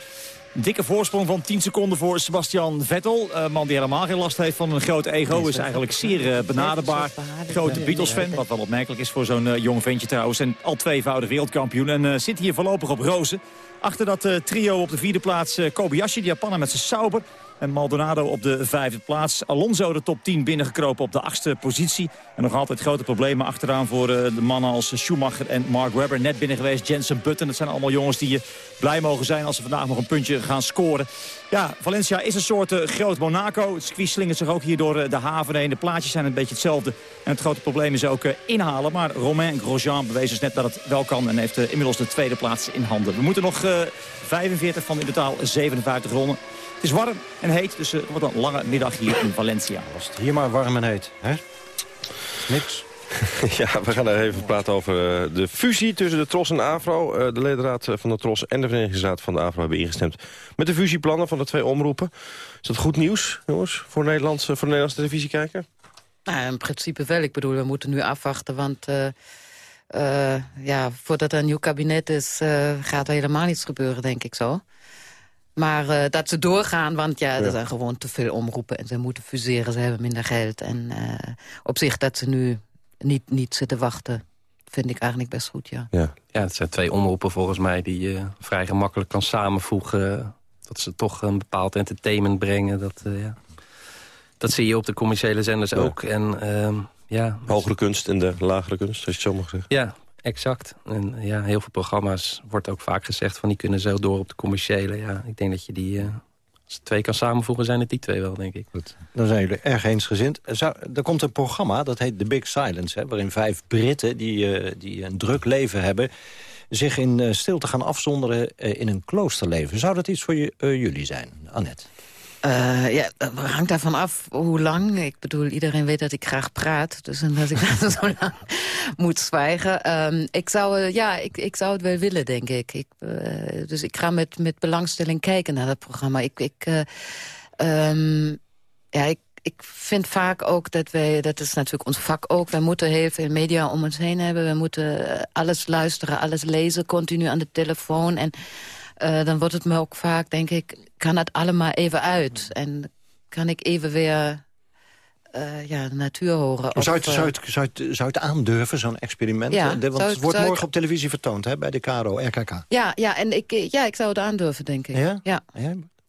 [SPEAKER 10] Dikke voorsprong van 10 seconden voor Sebastian Vettel. Een man die helemaal geen last heeft van een groot ego. Is eigenlijk zeer eh, benaderbaar. Grote Beatles-fan, wat wel opmerkelijk is voor zo'n eh, jong ventje trouwens. En al tweevoudig wereldkampioen. En eh, zit hier voorlopig op rozen. Achter dat eh, trio op de vierde plaats eh, Kobayashi, de Japaner met zijn Sauber. En Maldonado op de vijfde plaats. Alonso de top 10 binnengekropen op de achtste positie. En nog altijd grote problemen achteraan voor eh, de mannen als Schumacher en Mark Webber. Net binnen geweest, Jensen Button. Dat zijn allemaal jongens die je blij mogen zijn als ze vandaag nog een puntje gaan scoren. Ja, Valencia is een soort eh, groot Monaco. Het circuit slingert zich ook hier door eh, de haven heen. De plaatjes zijn een beetje hetzelfde. En het grote probleem is ook eh, inhalen. Maar Romain Grosjean bewees dus net dat het wel kan. En heeft eh, inmiddels de tweede plaats in handen. We moeten nog eh, 45 van in totaal 57 ronden. Het is warm en heet, dus eh, het wordt een lange middag hier in Valencia.
[SPEAKER 2] Was het hier maar warm en heet, hè? Niks.
[SPEAKER 3] Ja, we gaan er even praten over eh, de fusie tussen de TROS en AVRO. Eh, de ledenraad van de TROS en de Verenigingsraad van de AVRO hebben ingestemd... met de fusieplannen van de twee omroepen. Is dat goed nieuws, jongens, voor, Nederlands, voor de Nederlandse televisie kijken?
[SPEAKER 14] Nou, in principe wel. Ik bedoel, we moeten nu afwachten, want... eh, eh, ja, voordat er een nieuw kabinet is, eh, gaat er helemaal niets gebeuren, denk ik zo. Maar eh, dat ze doorgaan, want ja, er zijn gewoon te veel omroepen... en ze moeten fuseren, ze hebben minder geld. En eh, op zich dat ze nu niet, niet zitten wachten, vind ik eigenlijk best goed, ja.
[SPEAKER 3] Ja,
[SPEAKER 13] ja het zijn twee omroepen volgens mij die je vrij gemakkelijk kan samenvoegen. Dat ze toch een bepaald entertainment brengen. Dat, eh, ja. dat zie je op de commerciële zenders
[SPEAKER 3] Ja.
[SPEAKER 13] ook. En, ehm, ja,
[SPEAKER 3] Hogere kunst en de lagere kunst, als je het zo mag zeggen.
[SPEAKER 13] Ja, exact. En ja, heel veel programma's wordt ook vaak gezegd van die kunnen zo door op de commerciële. Ja, ik denk dat je die, eh, als twee kan samenvoegen, zijn het die twee wel, denk ik.
[SPEAKER 2] Dan zijn jullie erg eensgezind. Zou, er komt een programma, dat heet The Big Silence... Hè, waarin vijf Britten die, eh, die een druk leven hebben... zich in eh, stilte gaan afzonderen in een kloosterleven. Zou dat iets voor jullie zijn, Annette?
[SPEAKER 14] Eh, ja, dat hangt daarvan af hoe lang. Ik bedoel, iedereen weet dat ik graag praat. Dus dat ik zo lang moet zwijgen. Ehm, ik, zou, eh, ja, ik, ik zou het wel willen, denk ik. eh, dus ik ga met, met belangstelling kijken naar dat programma. Ik, ik, eh, ehm, ja, ik, ik vind vaak ook dat wij, dat is natuurlijk ons vak ook... wij moeten heel veel media om ons heen hebben. We moeten alles luisteren, alles lezen, continu aan de telefoon. En eh, dan wordt het me ook vaak, denk ik, kan het allemaal even uit. En kan ik even weer eh, ja, de natuur horen.
[SPEAKER 2] Zou je het, zou het, zou het, zou het aandurven, zo'n experiment?
[SPEAKER 14] Ja,
[SPEAKER 2] Eh, de- want het wordt morgen op televisie vertoond hè, bij de KRO, RKK.
[SPEAKER 14] ja, ja, en ik, ja, ik zou het aandurven, denk ik.
[SPEAKER 2] Ja?
[SPEAKER 14] ja.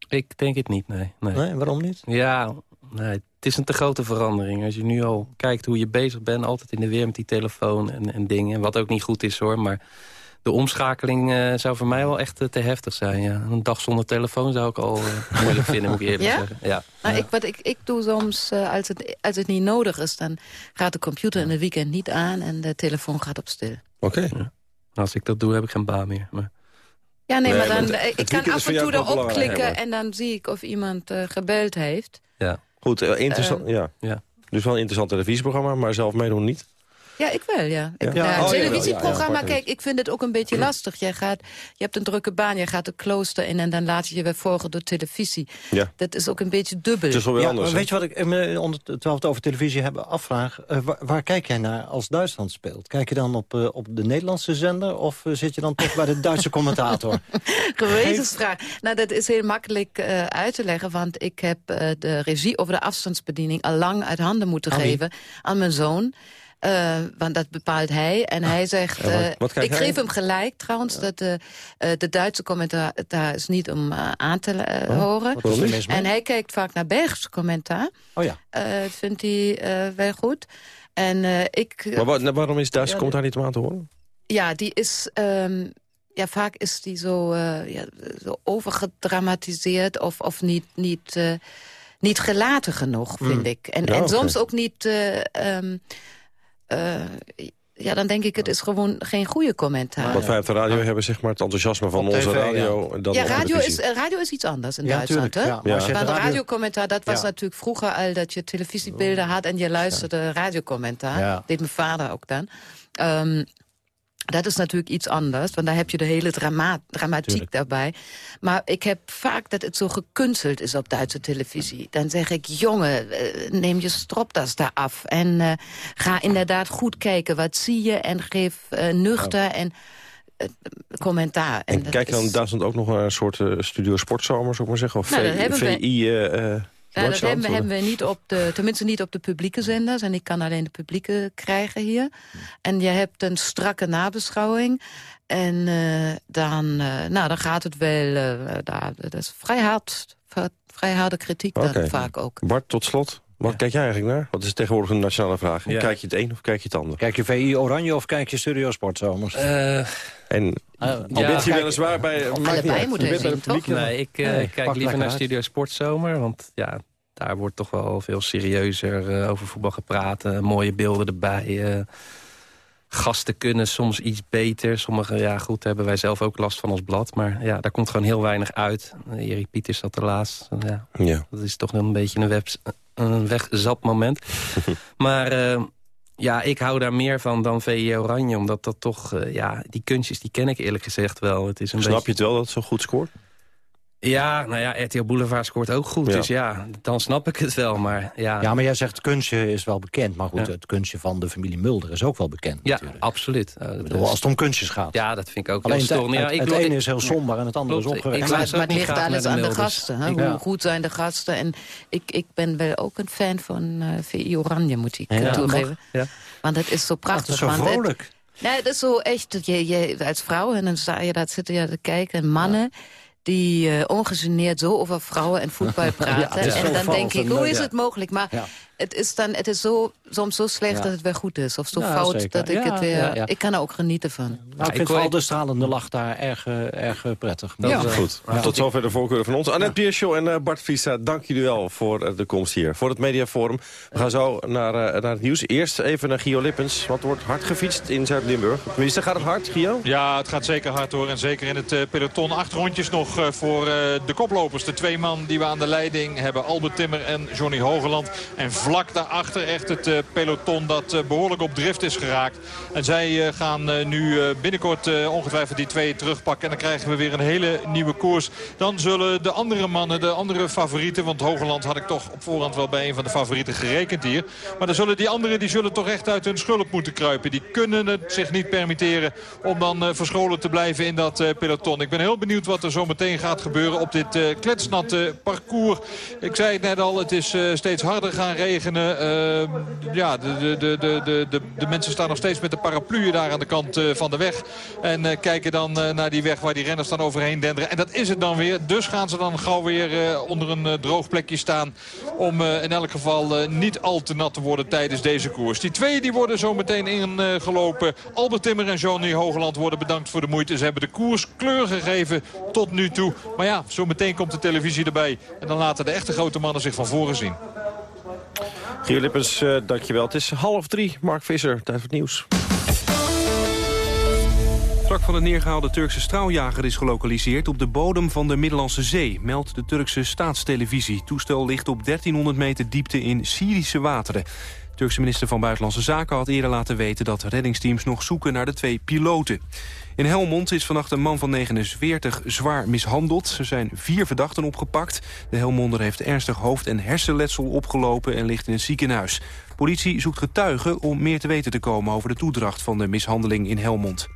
[SPEAKER 13] Ik denk het niet, nee. nee.
[SPEAKER 2] Nee, waarom niet?
[SPEAKER 13] Ja, nee, het is een te grote verandering. Als je nu al kijkt hoe je bezig bent, altijd in de weer met die telefoon en, en dingen. Wat ook niet goed is hoor, maar de omschakeling eh, zou voor mij wel echt eh, te heftig zijn. Ja. Een dag zonder telefoon zou ik al eh, moeilijk vinden, moet ik eerlijk
[SPEAKER 14] Ja?
[SPEAKER 13] zeggen. Ja.
[SPEAKER 14] Nou, ik, wat ik, ik doe soms, eh, als, het, als het niet nodig is... dan gaat de computer in het weekend niet aan en de telefoon gaat op stil.
[SPEAKER 3] Oké.
[SPEAKER 13] Als ik dat doe, heb ik geen baan meer. Maar...
[SPEAKER 14] Ja, nee,
[SPEAKER 3] Nee,
[SPEAKER 14] maar dan, ik kan af en toe erop klikken... en dan zie ik of iemand gebeld heeft.
[SPEAKER 13] Ja.
[SPEAKER 3] Goed, interessant.
[SPEAKER 14] Eh,
[SPEAKER 3] ja.
[SPEAKER 13] ja.
[SPEAKER 3] Dus wel een interessant televisieprogramma, maar zelf meedoen niet.
[SPEAKER 14] Ja, ik wel, ja. Ik,
[SPEAKER 3] Ja.
[SPEAKER 14] nou,
[SPEAKER 3] Oh,
[SPEAKER 14] televisieprogramma,
[SPEAKER 3] ja, ja,
[SPEAKER 14] kijk, ik vind het ook een beetje lastig. Jij gaat, je hebt een drukke baan, je gaat het klooster in... en dan laat je je weer volgen door televisie.
[SPEAKER 3] Ja.
[SPEAKER 14] Dat is ook een beetje dubbel.
[SPEAKER 3] Het is wel weer
[SPEAKER 2] Ja,
[SPEAKER 3] anders.
[SPEAKER 2] weet je wat ik, eh, onder- terwijl we het over televisie hebben, afvraag? Eh, waar, waar kijk jij naar als Duitsland speelt? Kijk je dan op, eh, op de Nederlandse zender of zit je dan toch bij de Duitse commentator?
[SPEAKER 14] Gewetensvraag. Nou, dat is heel makkelijk eh, uit te leggen... want ik heb eh, de regie over de afstandsbediening... al lang uit handen moeten
[SPEAKER 2] Aan wie?
[SPEAKER 14] geven aan mijn zoon. Eh, want dat bepaalt hij. En hij zegt... Eh, ik
[SPEAKER 3] hij?
[SPEAKER 14] geef hem gelijk trouwens... dat de, eh, de Duitse commentaar daar is niet om aan te eh, horen. En hij kijkt vaak naar Belgische commentaar.
[SPEAKER 2] Oh ja.
[SPEAKER 14] Dat vindt hij wel goed. En ik...
[SPEAKER 3] Maar wa- waarom is Duits
[SPEAKER 14] Ja,
[SPEAKER 3] komt daar niet om aan te horen?
[SPEAKER 14] Ja, die is... ehm, ja, vaak is die zo, ja, zo overgedramatiseerd of, of niet, niet, niet gelaten genoeg, vind
[SPEAKER 3] Mm.
[SPEAKER 14] ik. En,
[SPEAKER 3] Ja,
[SPEAKER 14] en soms ook niet... eh, ehm, eh, ja, dan denk ik, het is gewoon geen goede commentaar.
[SPEAKER 3] Wat wij op de radio hebben, zeg maar, het enthousiasme van onze radio. en Dan
[SPEAKER 14] ja, radio is, eh, radio is iets anders in
[SPEAKER 2] Ja,
[SPEAKER 14] Duitsland, hè?
[SPEAKER 2] ja. Maar
[SPEAKER 14] Want
[SPEAKER 2] de radio-
[SPEAKER 14] radiocommentaar, dat was
[SPEAKER 2] Ja.
[SPEAKER 14] natuurlijk vroeger al... dat je televisiebeelden had en je luisterde radiocommentaar.
[SPEAKER 2] Ja.
[SPEAKER 14] Deed mijn vader ook dan. Dat is natuurlijk iets anders, want daar heb je de hele drama dramatiek
[SPEAKER 2] Tuurlijk.
[SPEAKER 14] daarbij. Maar ik heb vaak dat het zo gekunsteld is op Duitse televisie. Dan zeg ik, jongen, eh, neem je stropdas daar af. En eh, ga inderdaad goed kijken, wat zie je? En geef eh, nuchter en commentaar.
[SPEAKER 3] En kijk je dan
[SPEAKER 14] is-
[SPEAKER 3] in Duitsland ook nog naar een soort studio sportzomer, zou ik maar zeggen? Of
[SPEAKER 14] Nou,
[SPEAKER 3] VI, VI eh,
[SPEAKER 14] Ja, dat hebben, we niet op de, tenminste niet op de publieke zenders. En ik kan alleen de publieke krijgen hier. En je hebt een strakke nabeschouwing. En eh, dan, eh, nou, dan gaat het wel, daar, dat is vrij hard, vrij harde kritiek dan vaak ook.
[SPEAKER 3] Bart, tot slot. Wat kijk jij eigenlijk naar? Wat is tegenwoordig een nationale vraag?
[SPEAKER 2] Ja.
[SPEAKER 3] Kijk je het een of kijk je het ander?
[SPEAKER 2] Kijk je VI Oranje of kijk je Studio Sportzomers?
[SPEAKER 13] Eh,
[SPEAKER 3] En
[SPEAKER 2] Uh,
[SPEAKER 3] je bent hier weliswaar bij...
[SPEAKER 14] allebei moeten
[SPEAKER 3] Je bij de
[SPEAKER 14] zien, toch?
[SPEAKER 3] publieke-
[SPEAKER 13] nee, ik eh,
[SPEAKER 2] Nee,
[SPEAKER 13] kijk liever naar
[SPEAKER 2] uit.
[SPEAKER 13] Studio Sportzomer. Want ja, daar wordt toch wel veel serieuzer eh, over voetbal gepraat. eh, mooie beelden erbij. eh. gasten kunnen soms iets beter. Sommige, ja goed, hebben wij zelf ook last van ons blad. Maar ja, daar komt gewoon heel weinig uit. Eh, Erik Pieters zat er laatst. Eh, Ja,
[SPEAKER 3] Ja.
[SPEAKER 13] dat is toch een beetje een, webs, een wegzapmoment. maar eh, ja, ik hou daar meer van dan VI Oranje. Omdat dat toch, eh, ja, die kunstjes die ken ik eerlijk gezegd wel. Het is een
[SPEAKER 3] Snap
[SPEAKER 13] beetje...
[SPEAKER 3] je het wel dat het zo goed scoort?
[SPEAKER 13] Ja, nou ja, RTL Boulevard scoort ook goed.
[SPEAKER 3] Ja.
[SPEAKER 13] Dus ja, dan snap ik het wel. Maar ja,
[SPEAKER 2] Ja, maar jij zegt het kunstje is wel bekend. Maar goed,
[SPEAKER 13] Ja.
[SPEAKER 2] het kunstje van de familie Mulder is ook wel bekend
[SPEAKER 13] ja
[SPEAKER 2] natuurlijk.
[SPEAKER 13] absoluut. Uh,
[SPEAKER 2] bedoel, als het om kunstjes gaat.
[SPEAKER 13] ja, dat vind ik ook
[SPEAKER 2] Alleen
[SPEAKER 13] heel
[SPEAKER 2] het.
[SPEAKER 13] Ja,
[SPEAKER 2] het,
[SPEAKER 13] ik
[SPEAKER 2] het
[SPEAKER 13] wil-
[SPEAKER 2] ene is heel somber en het andere
[SPEAKER 13] Klopt,
[SPEAKER 2] is opgewekt.
[SPEAKER 13] ik
[SPEAKER 14] Maar, maar het
[SPEAKER 13] niet
[SPEAKER 14] ligt
[SPEAKER 13] graag
[SPEAKER 14] alles aan
[SPEAKER 13] de
[SPEAKER 14] gasten. Hè? Hoe
[SPEAKER 2] Ja.
[SPEAKER 14] goed zijn de gasten? En ik, ik ben wel ook een fan van eh VI Oranje, moet ik eh,
[SPEAKER 2] Ja,
[SPEAKER 14] toegeven.
[SPEAKER 13] Ja.
[SPEAKER 14] Want het is zo
[SPEAKER 2] Ah, het
[SPEAKER 14] prachtig.
[SPEAKER 2] is zo vrolijk.
[SPEAKER 14] Nee, het is zo echt, dat je, je als vrouw, en dan sta je daar zitten je te kijken, en mannen die eh, ongegeneerd zo over vrouwen en voetbal praten. en dan
[SPEAKER 2] vals
[SPEAKER 14] denk ik, hoe is het mogelijk? Maar. Het is, dan, het is zo, soms zo slecht
[SPEAKER 2] Ja.
[SPEAKER 14] dat het weer goed is. Of zo
[SPEAKER 2] Ja,
[SPEAKER 14] fout
[SPEAKER 2] zeker.
[SPEAKER 14] dat ik
[SPEAKER 2] Ja,
[SPEAKER 14] het weer...
[SPEAKER 2] ja, ja.
[SPEAKER 14] Ik kan er ook genieten van.
[SPEAKER 2] Nou, ik
[SPEAKER 13] ik
[SPEAKER 2] vind vooral de stralende lach daar erg, eh, erg eh, prettig.
[SPEAKER 3] Dat is goed.
[SPEAKER 2] ja.
[SPEAKER 3] Tot zover de voorkeuren van ons. Annette Pierschow en eh, Bart Vliestra, dank jullie wel voor de komst hier. Voor het Mediaforum. We gaan zo naar, naar het nieuws. Eerst even naar Gio Lippens. Want er wordt hard gefietst in Zuid-Limburg. Tenminste, gaat het hard, Gio?
[SPEAKER 11] Ja, het gaat zeker hard hoor. En zeker in het peloton. Acht rondjes nog voor de koplopers. De twee man die we aan de leiding hebben. Albert Timmer en Johnny Hogeland. En vlak daarachter echt het eh, peloton dat eh, behoorlijk op drift is geraakt. En zij eh, gaan nu binnenkort ongetwijfeld die twee terugpakken. En dan krijgen we weer een hele nieuwe koers. Dan zullen de andere mannen, de andere favorieten... want Hogeland had ik toch op voorhand wel bij een van de favorieten gerekend hier. Maar dan zullen die anderen die zullen toch echt uit hun schulp moeten kruipen. Die kunnen het zich niet permitteren om dan verscholen te blijven in dat peloton. Ik ben heel benieuwd wat er zo meteen gaat gebeuren op dit kletsnatte parcours. Ik zei het net al, het is steeds harder gaan regenen. Ehm, ja, de, de, de, de, mensen staan nog steeds met de parapluën daar aan de kant eh, van de weg. En eh, kijken dan eh, naar die weg waar die renners dan overheen denderen. En dat is het dan weer. Dus gaan ze dan gauw weer onder een droog plekje staan. Om in elk geval niet al te nat te worden tijdens deze koers. Die twee die worden zo meteen ingelopen. Albert Timmer en Johnny Hogeland worden bedankt voor de moeite. Ze hebben de koers kleur gegeven tot nu toe. Maar ja, zo meteen komt de televisie erbij. En dan laten de echte grote mannen zich van voren zien.
[SPEAKER 3] Gio Lippens, eh, dankjewel. Het is half drie. Mark Visser, tijd voor het nieuws.
[SPEAKER 4] wrak van de neergehaalde Turkse straaljager is gelokaliseerd op de bodem van de Middellandse Zee, meldt de Turkse staatstelevisie. Toestel ligt op 1300 meter diepte in Syrische wateren. Turkse minister van Buitenlandse Zaken had eerder laten weten dat reddingsteams nog zoeken naar de twee piloten. In Helmond is vannacht een man van 49 zwaar mishandeld. Er zijn vier verdachten opgepakt. De Helmonder heeft ernstig hoofd- en hersenletsel opgelopen en ligt in het ziekenhuis. Politie zoekt getuigen om meer te weten te komen over de toedracht van de mishandeling in Helmond.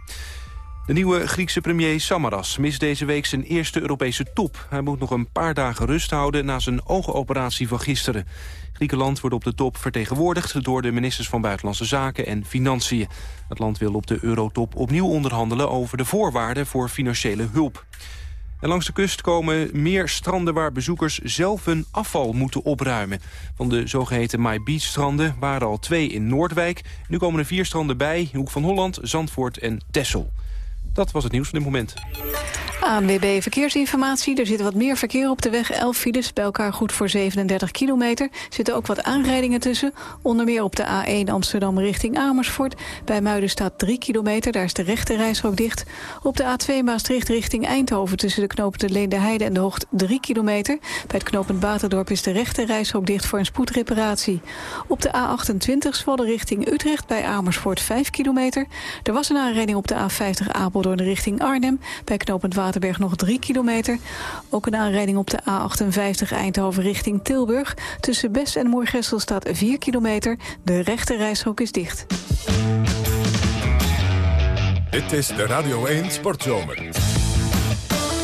[SPEAKER 4] De nieuwe Griekse premier Samaras mist deze week zijn eerste Europese top. Hij moet nog een paar dagen rust houden na zijn oogoperatie van gisteren. Griekenland wordt op de top vertegenwoordigd door de ministers van Buitenlandse Zaken en Financiën. Het land wil op de eurotop opnieuw onderhandelen over de voorwaarden voor financiële hulp. En langs de kust komen meer stranden waar bezoekers zelf hun afval moeten opruimen. Van de zogeheten My Beach stranden waren al twee in Noordwijk. Nu komen er vier stranden bij, Hoek van Holland, Zandvoort en Texel. Dat was het nieuws van dit moment.
[SPEAKER 6] ANWB Verkeersinformatie. Er zit wat meer verkeer op de weg. 11 files, bij elkaar goed voor 37 kilometer. Er zitten ook wat aanrijdingen tussen. Onder meer op de A1 Amsterdam richting Amersfoort. Bij Muiden staat 3 kilometer, daar is de rechte reishok dicht. Op de A2 Maastricht richting Eindhoven... tussen de knopen Leende Heide en de Hoogt 3 kilometer. Bij het knooppunt Baterdorp is de rechte reishok dicht voor een spoedreparatie. Op de A28 Zwolle richting Utrecht bij Amersfoort 5 kilometer. Er was een aanrijding op de A50 Apeldoorn richting Arnhem. Bij knooppunt Waterberg nog 3 kilometer. Ook een aanrijding op de A58 Eindhoven richting Tilburg. Tussen Best en Moergestel staat 4 kilometer. De rechte reishok is dicht.
[SPEAKER 1] Dit is de Radio 1 Sportzomer.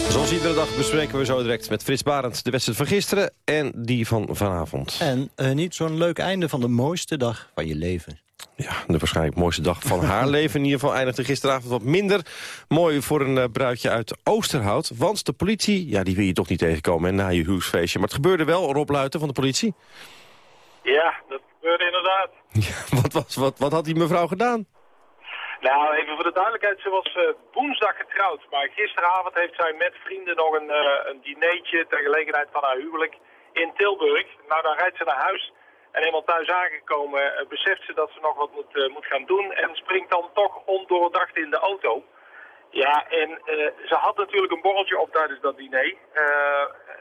[SPEAKER 3] Zoals iedere dag bespreken we zo direct met Frits Barend de wedstrijd van gisteren en die van vanavond.
[SPEAKER 2] En uh, niet zo'n leuk einde van de mooiste dag van je leven.
[SPEAKER 3] Ja, de waarschijnlijk mooiste dag van haar leven. In ieder geval eindigde gisteravond wat minder mooi voor een uh, bruidje uit Oosterhout. Want de politie, ja, die wil je toch niet tegenkomen hè, na je huwelijksfeestje. Maar het gebeurde wel, Rob Luiten van de politie.
[SPEAKER 15] Ja, dat gebeurde inderdaad.
[SPEAKER 3] Ja, wat, was, wat, wat had die mevrouw gedaan?
[SPEAKER 15] Nou, even voor de duidelijkheid, ze was uh, woensdag getrouwd. Maar gisteravond heeft zij met vrienden nog een, uh, een dinertje ter gelegenheid van haar huwelijk in Tilburg. Nou, dan rijdt ze naar huis en eenmaal thuis aangekomen uh, beseft ze dat ze nog wat moet, moet gaan doen. En springt dan toch ondoordacht in de auto. Ja, en ze had natuurlijk een borreltje op tijdens dat diner.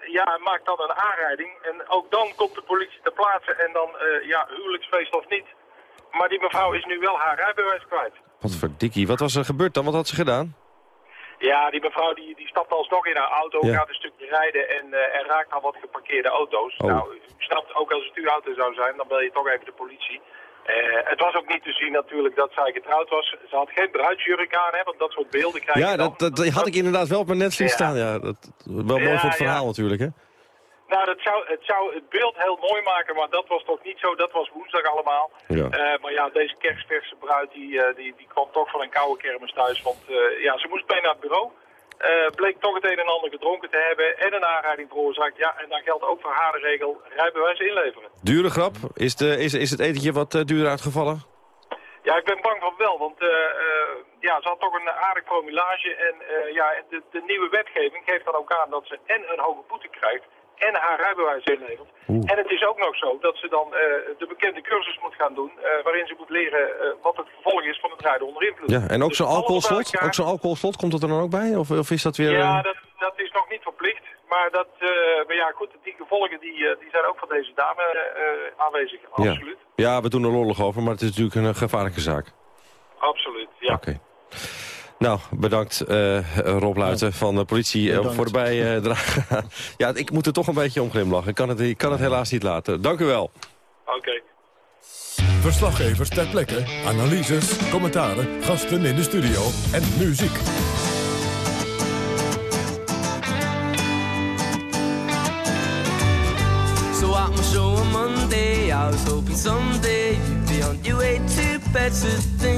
[SPEAKER 15] ja, en maakt dan een aanrijding. En ook dan komt de politie ter plaatse en dan, ja, huwelijksfeest of niet. Maar die mevrouw is nu wel haar rijbewijs kwijt.
[SPEAKER 3] Wat verdikkie. Wat was er gebeurd dan? Wat had ze gedaan?
[SPEAKER 15] Ja, die mevrouw die, die stapt alsnog in haar auto, ja. gaat een stukje rijden en, uh, en raakt aan wat geparkeerde auto's.
[SPEAKER 3] Oh.
[SPEAKER 15] Nou, u snapt, ook als het uw auto zou zijn, dan bel je toch even de politie. Uh, het was ook niet te zien natuurlijk dat zij getrouwd was. Ze had geen bruidsjurk aan, hè, want dat soort beelden krijg je
[SPEAKER 3] Ja, dat, dat, had ik inderdaad wel op mijn netvlies ja. staan. Ja, dat, wel mooi voor het verhaal natuurlijk, hè?
[SPEAKER 15] Nou, dat zou, het zou het beeld heel mooi maken, maar dat was toch niet zo. Dat was woensdag allemaal.
[SPEAKER 3] Ja.
[SPEAKER 15] Uh, maar ja, deze kerstverse bruid die, uh, die, die kwam toch van een koude kermis thuis. Want uh, ja, ze moest bijna naar het bureau. bleek toch het een en ander gedronken te hebben en een aanrijding veroorzaakt. Ja, en dan geldt ook voor haar de regel rijbewijs inleveren.
[SPEAKER 3] Dure grap? Is, de, is, is het etentje wat duur uitgevallen?
[SPEAKER 15] Ja, ik ben bang van wel, want ja, ze had toch een aardig promillage. En ja, de, de nieuwe wetgeving geeft dan ook aan dat ze en een hoge boete krijgt en haar rijbewijs inlevert. En het is ook nog zo dat ze dan uh, de bekende cursus moet gaan doen... Uh, waarin ze moet leren uh, wat het vervolg is van het rijden onder invloed.
[SPEAKER 3] Ja, en ook
[SPEAKER 15] dus
[SPEAKER 3] zo'n alcoholslot? Elkaar... Ook zo'n alcoholslot, komt dat er dan ook bij? Of, of is dat weer...
[SPEAKER 15] Ja, dat, dat is nog niet verplicht. Maar, dat, maar ja, goed, die gevolgen die, die zijn ook van deze dame aanwezig, absoluut.
[SPEAKER 3] Ja. ja, we doen er lollig over, maar het is natuurlijk een gevaarlijke zaak.
[SPEAKER 15] Absoluut, ja.
[SPEAKER 3] Oké. Okay. Nou, bedankt uh, Rob Luiten van de politie uh, voor de bijdrage. ja, ik moet er toch een beetje om glimlachen. Ik kan het, ik kan het helaas niet laten. Dank u wel.
[SPEAKER 15] Oké. Okay.
[SPEAKER 1] Verslaggevers ter plekke, analyses, commentaren, gasten in de studio en muziek.
[SPEAKER 16] So at my show on Monday, I was hoping someday you'd be on your way to better things.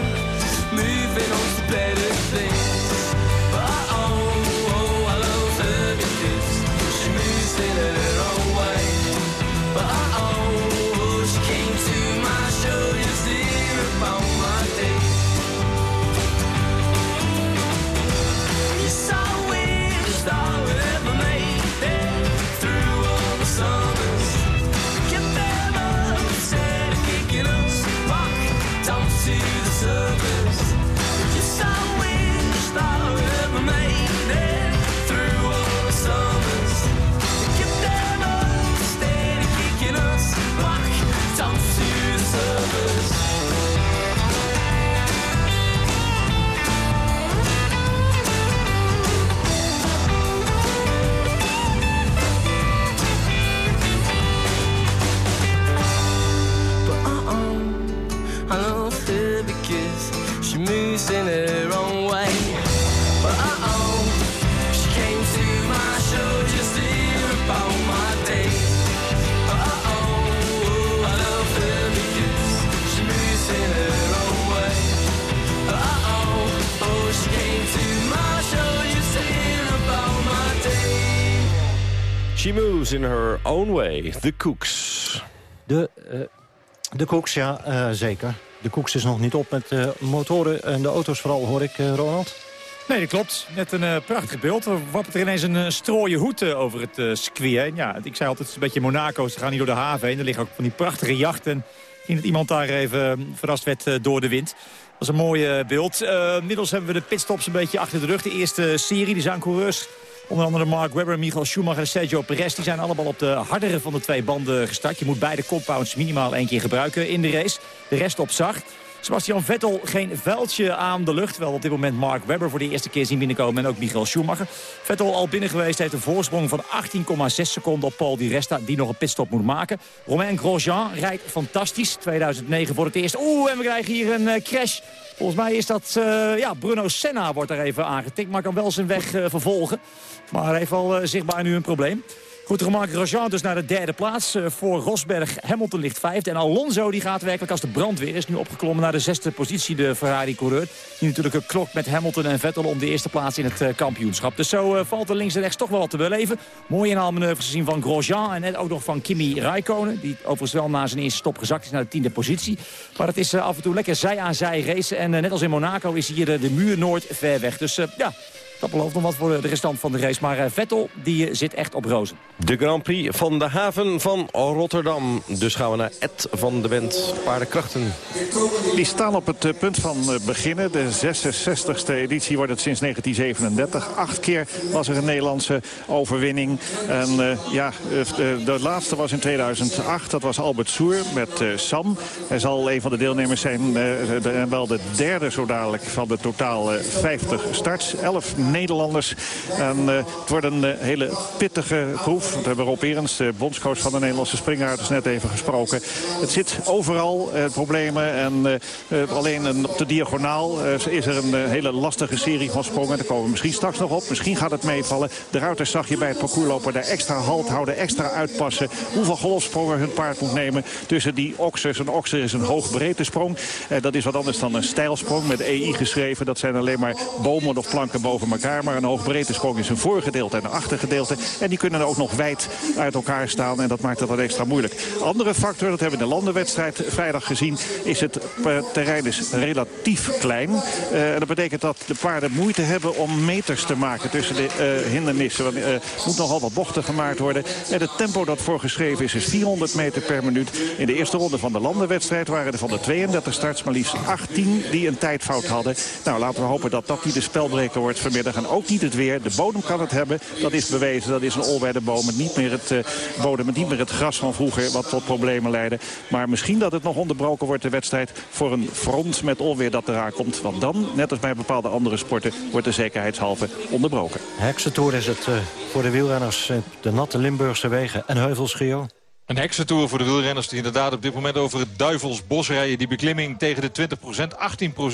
[SPEAKER 16] moving on to better things. She moves in her own way. The
[SPEAKER 3] Cooks.
[SPEAKER 2] De, eh, de Koeks, ja, eh, zeker. De Koeks is nog niet op met eh, motoren en de auto's vooral, hoor ik, eh, Ronald.
[SPEAKER 10] Nee, dat klopt. Net een eh, prachtig beeld. Er wappert er ineens een uh, strooien hoed over het uh, circuit. Ja, ik zei altijd, het is een beetje Monaco. Ze gaan hier door de haven heen. Er liggen ook van die prachtige jachten. Ik ging dat iemand daar even verrast werd door de wind. Dat was een mooi beeld. inmiddels hebben we de pitstops een beetje achter de rug. De eerste serie, die zijn coureurs Onder andere Mark Webber, Michael Schumacher en Sergio Perez. Die zijn allemaal op de hardere van de twee banden gestart. Je moet beide compounds minimaal één keer gebruiken in de race. De rest op zacht. Sebastian Vettel geen vuiltje aan de lucht. Wel op dit moment Mark Webber voor de eerste keer zien binnenkomen. En ook Michael Schumacher. Vettel al binnen geweest heeft een voorsprong van 18,6 seconden op Paul Di Resta. Die nog een pitstop moet maken. Romain Grosjean rijdt fantastisch. 2009 voor het eerst. Oeh, en we krijgen hier een uh, crash. Volgens mij is dat, uh, ja, Bruno Senna wordt er even aangetikt. Maar kan wel zijn weg uh, vervolgen. Maar heeft wel zichtbaar nu een probleem. Goed, Romain Grosjean dus naar de derde plaats. Uh, voor Rosberg, Hamilton ligt vijfde. En Alonso die gaat werkelijk als de brandweer. Is nu opgeklommen naar de zesde positie, de Ferrari-coureur. Die natuurlijk een klok met Hamilton en Vettel om de eerste plaats in het uh, kampioenschap. Dus zo uh, valt er links en rechts toch wel wat te beleven. Mooie inhaalmanoeuvres gezien van Grosjean en net ook nog van Kimi Räikkönen. Die overigens wel na zijn eerste stop gezakt is naar de tiende positie. Maar het is af en toe lekker zij aan zij racen. En net als in Monaco is hier de muur nooit ver weg. Dus ja... Dat belooft nog wat voor de restant van de race. Maar uh, Vettel die zit echt op rozen.
[SPEAKER 3] De Grand Prix van de haven van Rotterdam. Dus gaan we naar Ed van de Wend. Paardenkrachten.
[SPEAKER 17] Die staan op het punt van beginnen. De 66e editie wordt het sinds 1937. Acht keer was er een Nederlandse overwinning. En uh, ja, de, laatste was in 2008. Dat was Albert Soer met uh, Sam. Hij zal een van de deelnemers zijn. en wel de derde zo dadelijk van de totaal 50 starts. 11 Nederlanders. En uh, het wordt een uh, hele pittige proef. We hebben Rob Erens, de bondscoach van de Nederlandse springruiters, net even gesproken. Het zit overal, uh, problemen. En alleen een, op de diagonaal is er een hele lastige serie van sprongen. Daar komen we misschien straks nog op. Misschien gaat het meevallen. De ruiters zag je bij het parcourslopen daar extra halt houden, extra uitpassen. Hoeveel golfsprongen hun paard moet nemen tussen die oksers. Een okser is een hoogbreedtesprong. dat is wat anders dan een stijlsprong met EI geschreven. Dat zijn alleen maar bomen of planken boven elkaar. Maar een hoogbreedtesprong is een voorgedeelte en een achtergedeelte. En die kunnen ook nog wijd uit elkaar staan. En dat maakt het wat extra moeilijk. Andere factor, dat hebben we in de landenwedstrijd vrijdag gezien... is het terrein is relatief klein. Uh, dat betekent dat de paarden moeite hebben om meters te maken tussen de uh, hindernissen. Want er moet nogal wat bochten gemaakt worden. En het tempo dat voorgeschreven is, is 400 meter per minuut. In de eerste ronde van de landenwedstrijd waren er van de 32 starts maar liefst 18 die een tijdfout hadden. Nou, laten we hopen dat dat niet de spelbreker wordt vanmiddag. En ook niet het weer. De bodem kan het hebben. Dat is bewezen. Dat is een Het Niet meer het, uh, bodem, niet meer het gras van vroeger wat tot problemen leidde. Maar misschien dat het nog onderbroken wordt, de wedstrijd... voor een front met onweer dat eraan komt. Want dan, net als bij bepaalde andere sporten... wordt de zekerheidshalve onderbroken.
[SPEAKER 2] Heksentour is het uh, voor de wielrenners. De natte Limburgse wegen en heuvels.
[SPEAKER 11] Een heksentour voor de wielrenners die inderdaad op dit moment over het Duivelsbos rijden. Die beklimming tegen de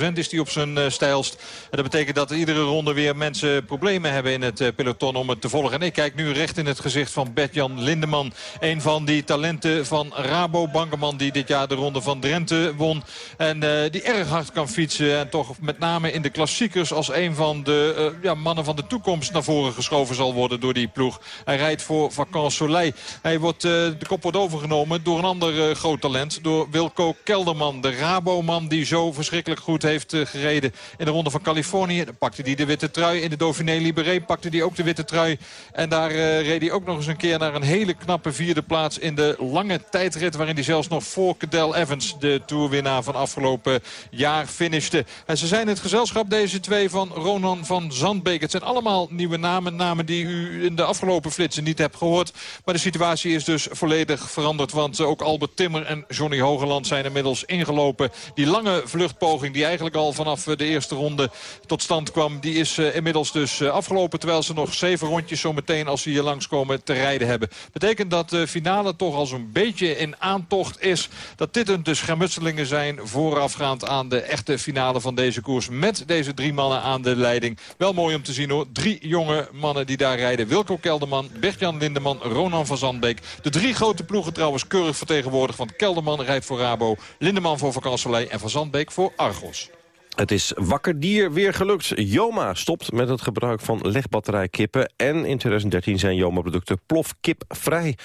[SPEAKER 11] 20%, 18% is die op zijn uh, stijlst. En dat betekent dat iedere ronde weer mensen problemen hebben in het uh, peloton om het te volgen. En ik kijk nu recht in het gezicht van Bert-Jan Lindeman. Een van die talenten van Rabo Bankeman die dit jaar de ronde van Drenthe won. En uh, die erg hard kan fietsen. En toch met name in de klassiekers als een van de ja, mannen van de toekomst naar voren geschoven zal worden door die ploeg. Hij rijdt voor Vacances Soleil. Hij wordt de kop wordt overgenomen door een ander uh, groot talent. Door Wilco Kelderman, de Raboman die zo verschrikkelijk goed heeft uh, gereden in de ronde van Californië. Dan pakte hij de witte trui. In de Dauphiné Libéré pakte hij ook de witte trui. En daar uh, reed hij ook nog eens een keer naar een hele knappe vierde plaats in de lange tijdrit. Waarin hij zelfs nog voor Cadel Evans, de toerwinnaar van afgelopen jaar, finishte. En ze zijn het gezelschap, deze twee, van Ronan van Zandbeek. Het zijn allemaal nieuwe namen. Namen die u in de afgelopen flitsen niet hebt gehoord. Maar de situatie is dus volledig veranderd. Want ook Albert Timmer en Johnny Hogeland zijn inmiddels ingelopen. Die lange vluchtpoging die eigenlijk al vanaf de eerste ronde tot stand kwam... die is uh, inmiddels dus uh, afgelopen. Terwijl ze nog zeven rondjes zo meteen als ze hier langskomen te rijden hebben. Betekent dat de finale toch al zo'n beetje in aantocht is. Dat dit de schermutselingen zijn voorafgaand aan de echte finale van deze koers. Met deze drie mannen aan de leiding. Wel mooi om te zien hoor. Drie jonge mannen die daar rijden. Wilco Kelderman, Bert-Jan Lindeman, Ronan van Zandbeek. De drie grote ploegen trouwens keurig vertegenwoordigd. Want Kelderman rijdt voor Rabo, Lindeman voor Vakansolei en Van Zandbeek voor Argos.
[SPEAKER 3] Het is wakker dier weer gelukt. Joma stopt met het gebruik van legbatterijkippen. En in 2013 zijn Joma-producten plofkipvrij.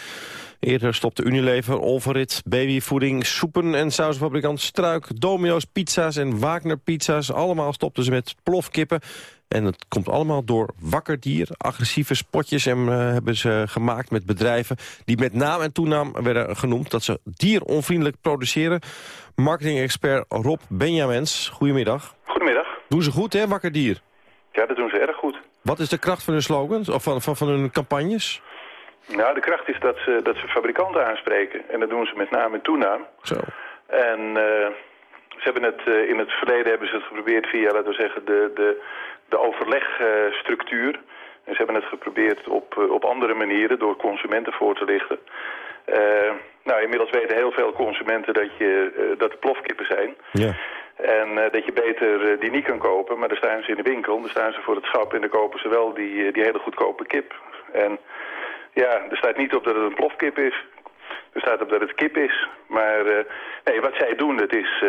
[SPEAKER 3] Eerder stopte Unilever, Olverit, babyvoeding, soepen en sausfabrikant Struik... Domino's, pizza's en Wagner pizza's. Allemaal stopten ze met plofkippen. En het komt allemaal door wakker dier. Agressieve spotjes en, uh, hebben ze gemaakt met bedrijven... die met naam en toenaam werden genoemd... dat ze dieronvriendelijk produceren. Marketing-expert Rob Benjamins, goedemiddag.
[SPEAKER 18] Goedemiddag.
[SPEAKER 3] Doen ze goed, hè, wakker dier?
[SPEAKER 18] Ja, dat doen ze erg goed.
[SPEAKER 3] Wat is de kracht van hun slogans of van, van, van hun campagnes?
[SPEAKER 18] Nou, de kracht is dat ze, dat ze fabrikanten aanspreken. En dat doen ze met naam en toenaam.
[SPEAKER 3] Zo.
[SPEAKER 18] En uh, ze hebben het, uh, in het verleden hebben ze het geprobeerd via, laten we zeggen, de, de, de overlegstructuur. En ze hebben het geprobeerd op, uh, op andere manieren door consumenten voor te lichten. nou, inmiddels weten heel veel consumenten dat, je, dat er plofkippen zijn.
[SPEAKER 3] Ja.
[SPEAKER 18] En uh, dat je beter die niet kan kopen, maar dan staan ze in de winkel, dan staan ze voor het schap en dan kopen ze wel die, die hele goedkope kip. En ja, er staat niet op dat het een plofkip is. Er staat op dat het kip is. Maar uh, nee, wat zij doen, dat is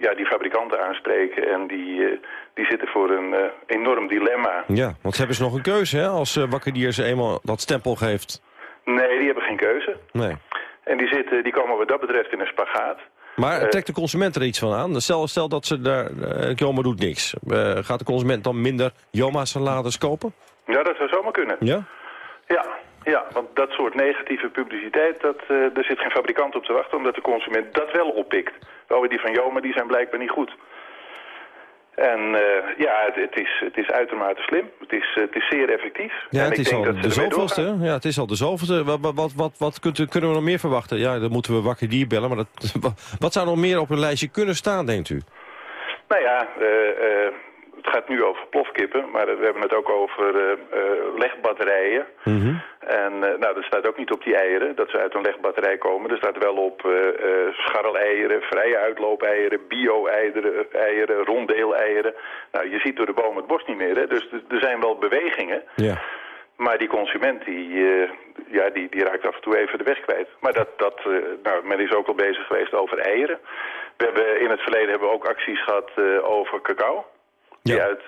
[SPEAKER 18] ja, die fabrikanten aanspreken. En die, die zitten voor een enorm dilemma.
[SPEAKER 3] Ja, want ze hebben ze nog een keuze hè, als Wakkerdier ze eenmaal dat stempel geeft.
[SPEAKER 18] Nee, die hebben geen keuze.
[SPEAKER 3] Nee.
[SPEAKER 18] En die, zitten, die komen wat dat betreft in een spagaat.
[SPEAKER 3] Maar trekt de consument er iets van aan? Stel, stel dat ze daar, uh, Joma doet niks. Uh, gaat de consument dan minder Joma-salades kopen?
[SPEAKER 18] Ja, dat zou zomaar kunnen.
[SPEAKER 3] Ja?
[SPEAKER 18] Ja, ja want dat soort negatieve publiciteit, dat, uh, daar zit geen fabrikant op te wachten... omdat de consument dat wel oppikt. Oh, die van Joma die zijn blijkbaar niet goed. En uh, ja, het, het, is, het is uitermate slim. Het is, het is zeer effectief.
[SPEAKER 3] Ja,
[SPEAKER 18] en
[SPEAKER 3] het
[SPEAKER 18] ik
[SPEAKER 3] is
[SPEAKER 18] denk
[SPEAKER 3] al
[SPEAKER 18] dat
[SPEAKER 3] de zoveelste. Ja, het is al de zoveelste. Wat, wat, wat, wat, kunt, kunnen we nog meer verwachten? Ja, dan moeten we wakker dier bellen. Maar dat, wat zou er nog meer op een lijstje kunnen staan, denkt u?
[SPEAKER 18] Nou ja, uh, uh, het gaat nu over plofkippen, maar we hebben het ook over uh, uh, legbatterijen.
[SPEAKER 3] Mm -hmm.
[SPEAKER 18] En uh, nou, dat staat ook niet op die eieren, dat ze uit een legbatterij komen. Er staat wel op scharreleieren, vrije uitloopeieren, bio-eieren, eieren, rondeeleieren. Nou, je ziet door de boom het bos niet meer, hè? dus er zijn wel bewegingen.
[SPEAKER 3] Ja.
[SPEAKER 18] Maar die consument, die, uh, ja, die, die raakt af en toe even de weg kwijt. Maar dat, dat, uh, nou, men is ook al bezig geweest over eieren. We hebben, in het verleden hebben we ook acties gehad uh, over cacao. Die
[SPEAKER 3] Ja.
[SPEAKER 18] uit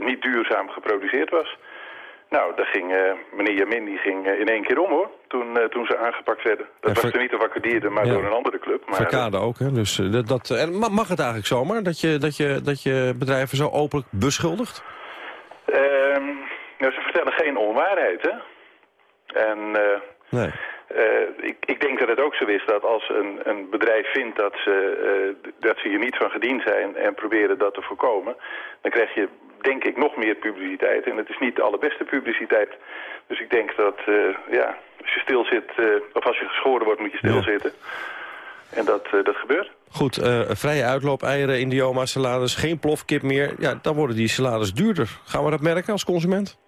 [SPEAKER 18] niet duurzaam geproduceerd was. Nou, daar ging meneer Jamin die ging in één keer om hoor, toen, toen ze aangepakt werden. Dat was niet de wakkerdierde, maar
[SPEAKER 3] Ja.
[SPEAKER 18] door een andere club. Maar,
[SPEAKER 3] Verkade ook, hè? Dus, eh, dat, dat, en ma- mag het eigenlijk zomaar dat je, dat, je, dat je bedrijven zo openlijk beschuldigt?
[SPEAKER 18] Ehm, nou, ze vertellen geen onwaarheid, hè. En eh,
[SPEAKER 3] Nee.
[SPEAKER 18] Eh, ik, ik denk dat het ook zo is dat als een, een bedrijf vindt dat ze, eh, dat ze hier niet van gediend zijn en proberen dat te voorkomen, dan krijg je denk ik, nog meer publiciteit. En het is niet de allerbeste publiciteit. Dus ik denk dat, eh, ja, als je stil zit, eh, of als je geschoren wordt, moet je stilzitten. En dat, dat gebeurt.
[SPEAKER 3] Goed, vrije uitloop, eieren, indioma, salades, geen plofkip meer. Ja, dan worden die salades duurder. Gaan we dat merken als consument?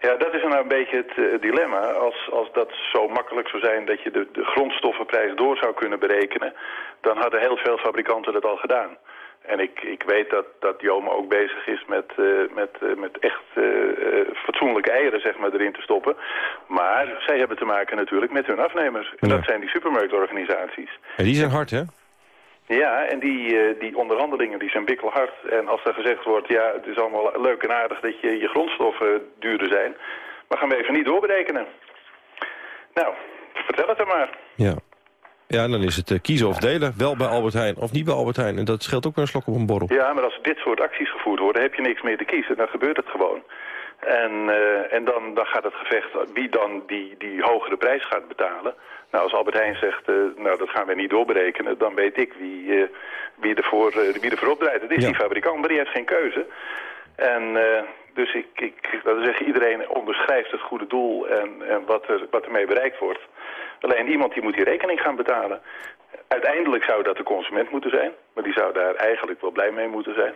[SPEAKER 18] Ja, dat is nou een beetje het eh, dilemma. Als, als dat zo makkelijk zou zijn dat je de, de grondstoffenprijs door zou kunnen berekenen... dan hadden heel veel fabrikanten dat al gedaan. En ik, ik weet dat, dat Joma ook bezig is met, eh, met, eh, met echt eh, fatsoenlijke eieren zeg maar, erin te stoppen. Maar zij hebben te maken natuurlijk met hun afnemers. En dat zijn die supermarktorganisaties.
[SPEAKER 3] En die zijn hard, hè?
[SPEAKER 18] Ja, en die, eh, die onderhandelingen die zijn bikkelhard. En als er gezegd wordt, ja, het is allemaal leuk en aardig dat je, je grondstoffen duurder zijn. Maar gaan we even niet doorberekenen. Nou, vertel het dan maar.
[SPEAKER 3] Ja. Ja, dan is het eh, kiezen of delen. Wel bij Albert Heijn of niet bij Albert Heijn. En dat scheelt ook een slok op een borrel.
[SPEAKER 18] Ja, maar als dit soort acties gevoerd worden, heb je niks meer te kiezen. Dan gebeurt het gewoon. En, eh, en dan, dan gaat het gevecht wie dan die, die hogere prijs gaat betalen. Nou, als Albert Heijn zegt, eh, nou dat gaan we niet doorberekenen, dan weet ik wie, eh, wie, ervoor, wie ervoor opdraait. Het is die fabrikant, maar die heeft geen keuze. En dus ik, ik, dat zeggen, iedereen onderschrijft het goede doel en, en wat, er, wat ermee bereikt wordt. Alleen iemand die moet die rekening gaan betalen. Uiteindelijk zou dat de consument moeten zijn, maar die zou daar eigenlijk wel blij mee moeten zijn.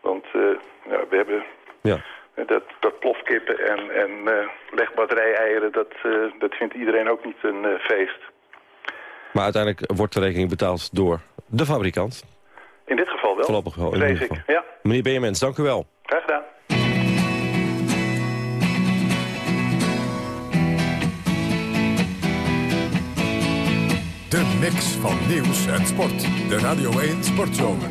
[SPEAKER 18] Want we hebben
[SPEAKER 3] Ja.
[SPEAKER 18] Dat, dat plofkippen en, en eh, legbatterij-eieren, dat, eh, dat vindt iedereen ook niet een eh, feest.
[SPEAKER 3] Maar uiteindelijk wordt de rekening betaald door de fabrikant.
[SPEAKER 18] In dit geval wel.
[SPEAKER 3] Voorlopig wel, ieder
[SPEAKER 18] ik.
[SPEAKER 3] geval.
[SPEAKER 18] Ja,
[SPEAKER 3] Meneer Benjamins, dank u wel.
[SPEAKER 18] graag gedaan.
[SPEAKER 1] De mix van nieuws en sport. De Radio 1 Sportzomer.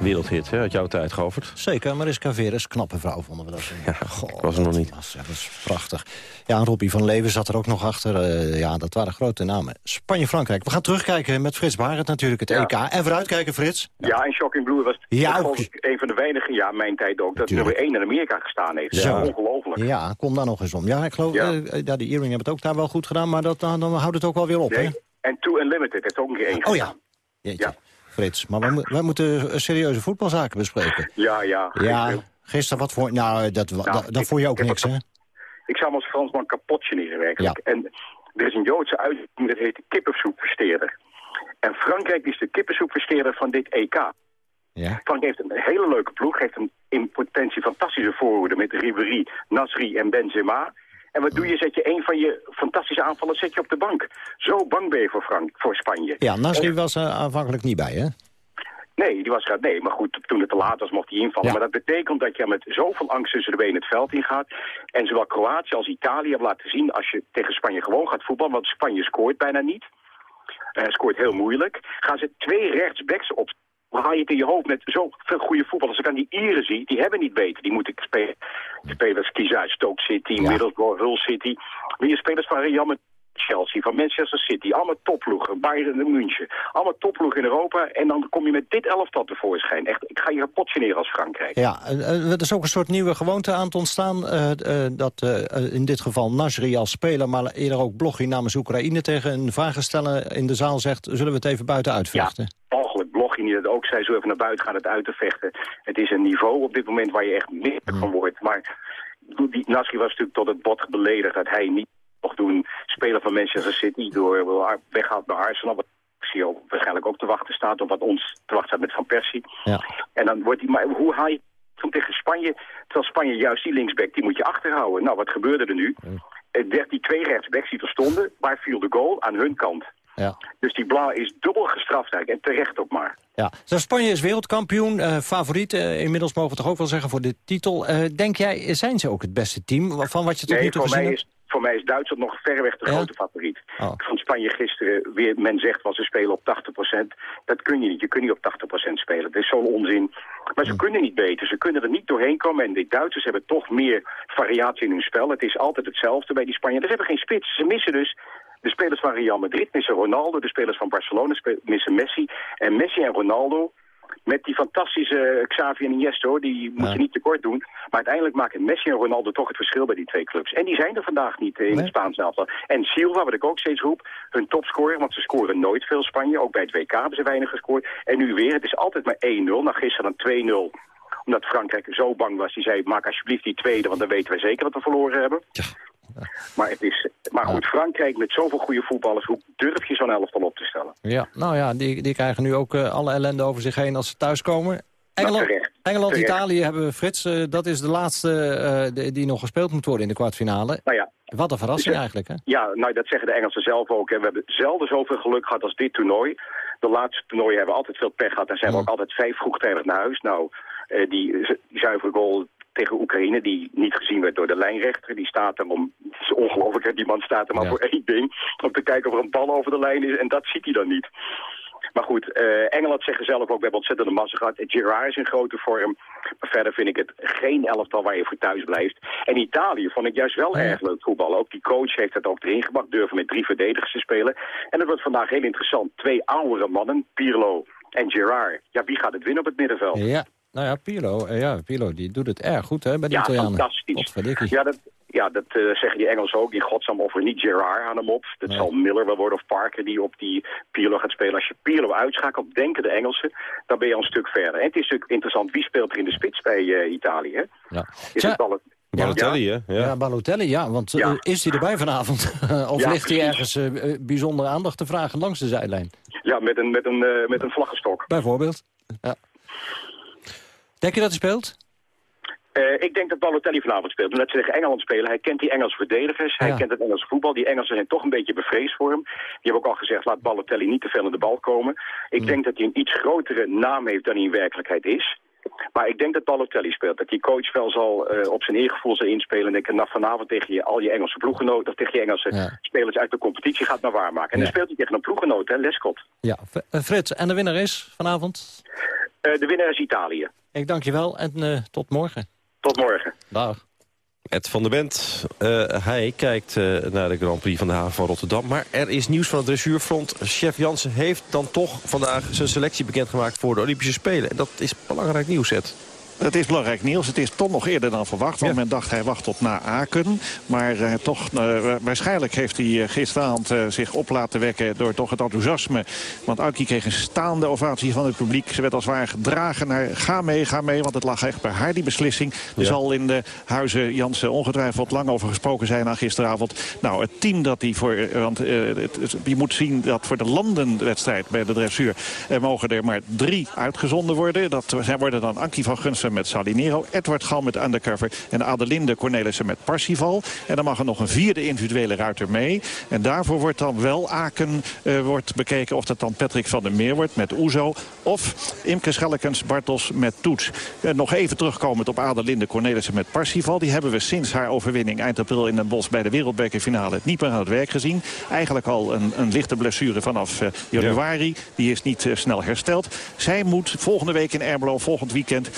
[SPEAKER 3] Wereldhit, hè, uit jouw tijd, Govert.
[SPEAKER 2] Zeker, Mariska Veres, knappe vrouw vonden we dat.
[SPEAKER 3] Ja, Goh, was er nog niet.
[SPEAKER 2] Was, dat was prachtig. Ja, en Robbie van Leven zat er ook nog achter. Uh, ja, dat waren grote namen. Spanje-Frankrijk. We gaan terugkijken met Frits Barend natuurlijk, het
[SPEAKER 19] Ja.
[SPEAKER 2] EK. En vooruitkijken, Frits.
[SPEAKER 19] Ja, en Shocking Blue was
[SPEAKER 2] Ja,
[SPEAKER 19] ik een van de weinige, ja, mijn tijd ook, dat nummer 1 in Amerika gestaan heeft.
[SPEAKER 2] Zo.
[SPEAKER 19] Ja. Ongelooflijk.
[SPEAKER 2] Ja, kom daar nog eens om. Ja, ik geloof,
[SPEAKER 19] Ja.
[SPEAKER 2] eh, ja, de Earring hebben het ook daar wel goed gedaan, maar dat, dan, dan houdt het ook wel weer op, hè?
[SPEAKER 19] Nee, en Two Unlimited heeft ook een keer één
[SPEAKER 2] Oh ja. Jeetje, Frits. Maar wij, mo- wij moeten eh, serieuze voetbalzaken bespreken.
[SPEAKER 19] Ja, ja.
[SPEAKER 2] Ja, gisteren wat voor... Nou, dat,
[SPEAKER 19] Nou,
[SPEAKER 2] dat, dat
[SPEAKER 19] ik-
[SPEAKER 2] vond je ook niks, hè?
[SPEAKER 19] Ik zou als Fransman kapot generen werkelijk. En er is een Joodse uitdrukking, dat heet kippensoepversteerder. En Frankrijk is de kippensoepversteerder van dit EK.
[SPEAKER 2] Ja.
[SPEAKER 19] Frankrijk heeft een hele leuke ploeg, heeft een in potentie fantastische voorhoede met Ribéry, Nasri en Benzema. En wat doe je? Zet je een van je fantastische aanvallers zet je op de bank. Zo bang ben je voor, Frank, voor Spanje.
[SPEAKER 2] Ja, Nasri was er aanvankelijk niet bij, hè?
[SPEAKER 19] Nee, die was nee, maar goed, toen het te laat was mocht hij invallen.
[SPEAKER 2] Ja.
[SPEAKER 19] Maar dat betekent dat je met zoveel angst tussen de benen het veld ingaat. En zowel Kroatië als Italië hebben laten zien als je tegen Spanje gewoon gaat voetballen. Want Spanje scoort bijna niet. Eh scoort heel moeilijk. Gaan ze twee rechtsbacks op. Dan haal je het in je hoofd met zoveel goede voetballers. Als ik aan die Ieren zie, die hebben niet beter. Die moeten spelen. Spelers kiezen uit Stoke City, Middlesbrough, Hull City. Weer spelers van Real. Chelsea, van Manchester City, allemaal topploegen, Bayern en München. Allemaal topploegen in Europa en dan kom je met dit elftal tevoorschijn. Echt, ik ga je generen als Frankrijk.
[SPEAKER 2] Ja, er is ook een soort nieuwe gewoonte aan het ontstaan. eh, eh, dat eh, in dit geval Nasri als speler, maar eerder ook Bloggi namens Oekraïne... tegen een vragensteller in de zaal zegt, zullen we het even buiten uitvechten?
[SPEAKER 19] Mogelijk Die dat ook zei, zo even naar buiten gaan het uit te vechten. Het is een niveau op dit moment waar je echt meer van wordt. Maar die Nasri was natuurlijk tot het bot beledigd dat hij niet mocht doen. Speler van Manchester City door weggehaald naar Arsenal. Wat Xio waarschijnlijk ook te wachten staat, of wat ons te wachten staat met Van Persie.
[SPEAKER 2] Ja.
[SPEAKER 19] En dan wordt hij, maar hoe haal je tegen Spanje? Terwijl Spanje juist die linksback, die moet je achterhouden. Nou, wat gebeurde er nu? Er werd die twee rechtsbacks die er stonden, waar viel de goal? Aan hun kant.
[SPEAKER 2] Ja.
[SPEAKER 19] Dus die Blanc is dubbel gestraft eigenlijk. En terecht ook maar.
[SPEAKER 2] Ja. Zo, Spanje is wereldkampioen, eh, favoriet. eh, inmiddels mogen we toch ook wel zeggen voor de titel. Eh, denk jij, zijn ze ook het beste team van wat je tot nu toe
[SPEAKER 19] voor
[SPEAKER 2] gezien
[SPEAKER 19] mij,
[SPEAKER 2] hebt?
[SPEAKER 19] is, voor mij is Duitsland nog verreweg de
[SPEAKER 2] Ja?
[SPEAKER 19] grote favoriet.
[SPEAKER 2] Oh.
[SPEAKER 19] Ik vond Spanje gisteren weer, men zegt wel ze spelen op 80%. Dat kun je niet, je kunt niet op 80% spelen. Dat is zo'n onzin. Maar ze kunnen niet beter, ze kunnen er niet doorheen komen. En de Duitsers hebben toch meer variatie in hun spel. Het is altijd hetzelfde bij die Spanjaarden. Ze hebben geen spits, ze missen dus... De spelers van Real Madrid missen Ronaldo, de spelers van Barcelona missen Messi. En Messi en Ronaldo, met die fantastische Xavi en Iniesta, hoor, die moet
[SPEAKER 2] Ja.
[SPEAKER 19] je niet tekort doen. Maar uiteindelijk maken Messi en Ronaldo toch het verschil bij die twee clubs. En die zijn er vandaag niet eh, in het Spaans elftal. En Silva, wat ik ook steeds roep, hun topscorer, want ze scoren nooit veel Spanje. Ook bij het WK hebben ze weinig gescoord. En nu weer, het is altijd maar 1-0. Nou, gisteren dan 2-0 omdat Frankrijk zo bang was. Die zei, maak alsjeblieft die tweede, want dan weten wij zeker dat we verloren hebben. Maar, het is, maar goed, Frankrijk met zoveel goede voetballers, hoe durf je zo'n elftal op te stellen?
[SPEAKER 2] Ja, nou ja, die, die krijgen nu ook eh, alle ellende over zich heen als ze thuiskomen. Engeland,
[SPEAKER 19] Nou.
[SPEAKER 2] Engeland
[SPEAKER 19] Terecht.
[SPEAKER 2] Italië hebben we, Frits. eh, dat is de laatste eh, die, nog gespeeld moet worden in de kwartfinale.
[SPEAKER 19] Nou ja,
[SPEAKER 2] Wat een verrassing
[SPEAKER 19] Dus,
[SPEAKER 2] eigenlijk, hè?
[SPEAKER 19] Ja, nou dat zeggen de Engelsen zelf ook. Hè. We hebben zelden zoveel geluk gehad als dit toernooi. De laatste toernooien hebben we altijd veel pech gehad. En zijn we ook altijd vijf vroegtijdig naar huis. Nou, die, die zuivere goal tegen Oekraïne, die niet gezien werd door de lijnrechter. Die staat er om, het is ongelooflijk, hè, die man staat er maar voor één ding. Om te kijken of er een bal over de lijn is. En dat ziet hij dan niet. Maar goed, eh, Engeland zeggen zelf ook, we hebben ontzettende massa gehad. Gerard is in grote vorm. Maar verder vind ik het geen elftal waar je voor thuis blijft. En Italië vond ik juist wel erg leuk voetballen. Ook die coach heeft het ook erin gebracht, durven met drie verdedigers te spelen. En dat wordt vandaag heel interessant. Twee oudere mannen, Pirlo en Gerard. Ja, wie gaat het winnen op het middenveld?
[SPEAKER 2] Ja, nou ja, Pirlo, eh, ja, Pirlo die doet het erg goed hè, bij de
[SPEAKER 19] Ja,
[SPEAKER 2] Italianen.
[SPEAKER 19] fantastisch. Ja, dat, ja, dat eh, zeggen die Engelsen ook. Die godsam offeren niet Gerard aan hem op. Dat zal Miller wel worden of Parker die op die Pirlo gaat spelen. Als je Pirlo uitschakelt, denken de Engelsen, dan ben je al een stuk verder. En het is natuurlijk interessant, wie speelt er in de spits bij eh, Italië? Hè?
[SPEAKER 2] Ja.
[SPEAKER 19] Is het al het...
[SPEAKER 3] Balotelli,
[SPEAKER 19] Ja.
[SPEAKER 3] hè?
[SPEAKER 2] Ja. Balotelli, ja, want is hij erbij vanavond? of
[SPEAKER 19] Ja,
[SPEAKER 2] ligt hij ergens bijzondere aandacht te vragen langs de zijlijn?
[SPEAKER 19] Ja, met een, met een, eh, met een vlaggenstok.
[SPEAKER 2] Bijvoorbeeld. Ja. Denk je dat hij speelt?
[SPEAKER 19] Eh, ik denk dat Balotelli vanavond speelt. Omdat ze tegen Engeland spelen. Hij kent die Engelse verdedigers. Hij kent het Engelse voetbal. Die Engelsen zijn toch een beetje bevreesd voor hem. Die hebben ook al gezegd, laat Balotelli niet te veel aan de bal komen. Ik denk dat hij een iets grotere naam heeft dan hij in werkelijkheid is. Maar ik denk dat Balotelli speelt. Dat die coach wel zal eh, op zijn eergevoel zal inspelen. En denken, nou, vanavond tegen je, al je Engelse ploeggenoten... of tegen je Engelse spelers uit de competitie gaat maar waarmaken. En
[SPEAKER 2] Ja.
[SPEAKER 19] dan speelt hij tegen een ploeggenoot, hè, Lescott.
[SPEAKER 2] Ja, eh, Frits, en de winnaar is vanavond?
[SPEAKER 19] De winnaar is Italië.
[SPEAKER 2] Ik dank je wel en eh, tot morgen.
[SPEAKER 19] Tot morgen.
[SPEAKER 2] Dag.
[SPEAKER 3] Ed van der Bent, eh, hij kijkt eh, naar de Grand Prix van de haven van Rotterdam. Maar er is nieuws van het dressuurfront. Chef Jansen heeft dan toch vandaag zijn selectie bekendgemaakt voor de Olympische Spelen. En dat is belangrijk nieuws, Ed.
[SPEAKER 17] Het is belangrijk nieuws. Het is toch nog eerder dan verwacht. Want men dacht hij wacht tot na Aken. Maar eh, toch, eh, waarschijnlijk heeft hij eh, gisteravond zich op laten wekken... door toch het enthousiasme. Want Aukie kreeg een staande ovatie van het publiek. Ze werd als het ware gedragen naar ga mee, ga mee. Want het lag echt bij haar, die beslissing. Er
[SPEAKER 3] Ja.
[SPEAKER 17] zal in de huizen Jansen ongetwijfeld lang over gesproken zijn aan gisteravond. Nou, het team dat hij voor... Want het- je moet zien dat voor de landenwedstrijd bij de dressuur... mogen er maar drie uitgezonden worden. Dat zijn, worden dan Ankie van Met Salinero... Edward Gal met Undercover en Adelinde Cornelissen met Parsifal. En dan mag er nog een vierde individuele ruiter mee. En daarvoor wordt dan wel Aken eh, wordt bekeken... of dat dan Patrick van der Meer wordt met Oezo... of Imke Schellekens Bartels met Toets. Eh, nog even terugkomend op Adelinde Cornelissen met Parsifal. Die hebben we sinds haar overwinning eind april in Den Bosch... bij de wereldbekerfinale niet meer aan het werk gezien. Eigenlijk al een, een lichte blessure vanaf eh, januari. Die is niet eh, snel hersteld. Zij moet volgende week in Ermelo, volgend weekend...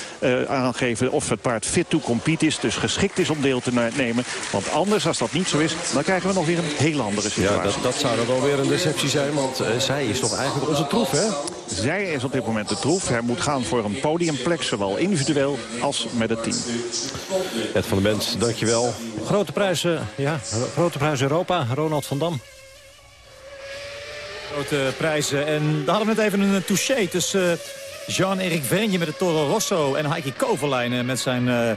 [SPEAKER 17] aangeven of het paard fit to compete is. Dus geschikt is om deel te ne- nemen. Want anders, als dat niet zo is, dan krijgen we nog weer een hele andere situatie.
[SPEAKER 3] Ja, dat, dat zou dan wel weer een deceptie zijn, want eh, zij is toch eigenlijk onze troef, hè?
[SPEAKER 17] Zij is op dit moment de troef. Hij moet gaan voor een podiumplek, zowel individueel als met het team.
[SPEAKER 3] Ed van der Bent, dankjewel.
[SPEAKER 2] Grote prijs, eh, ja, grote prijs Europa, Ronald van Dam.
[SPEAKER 10] Grote prijzen. En daar hadden we net even een touché tussen eh, Jean-Eric Vergne met de Toro Rosso... en Heike Kovalainen met zijn eh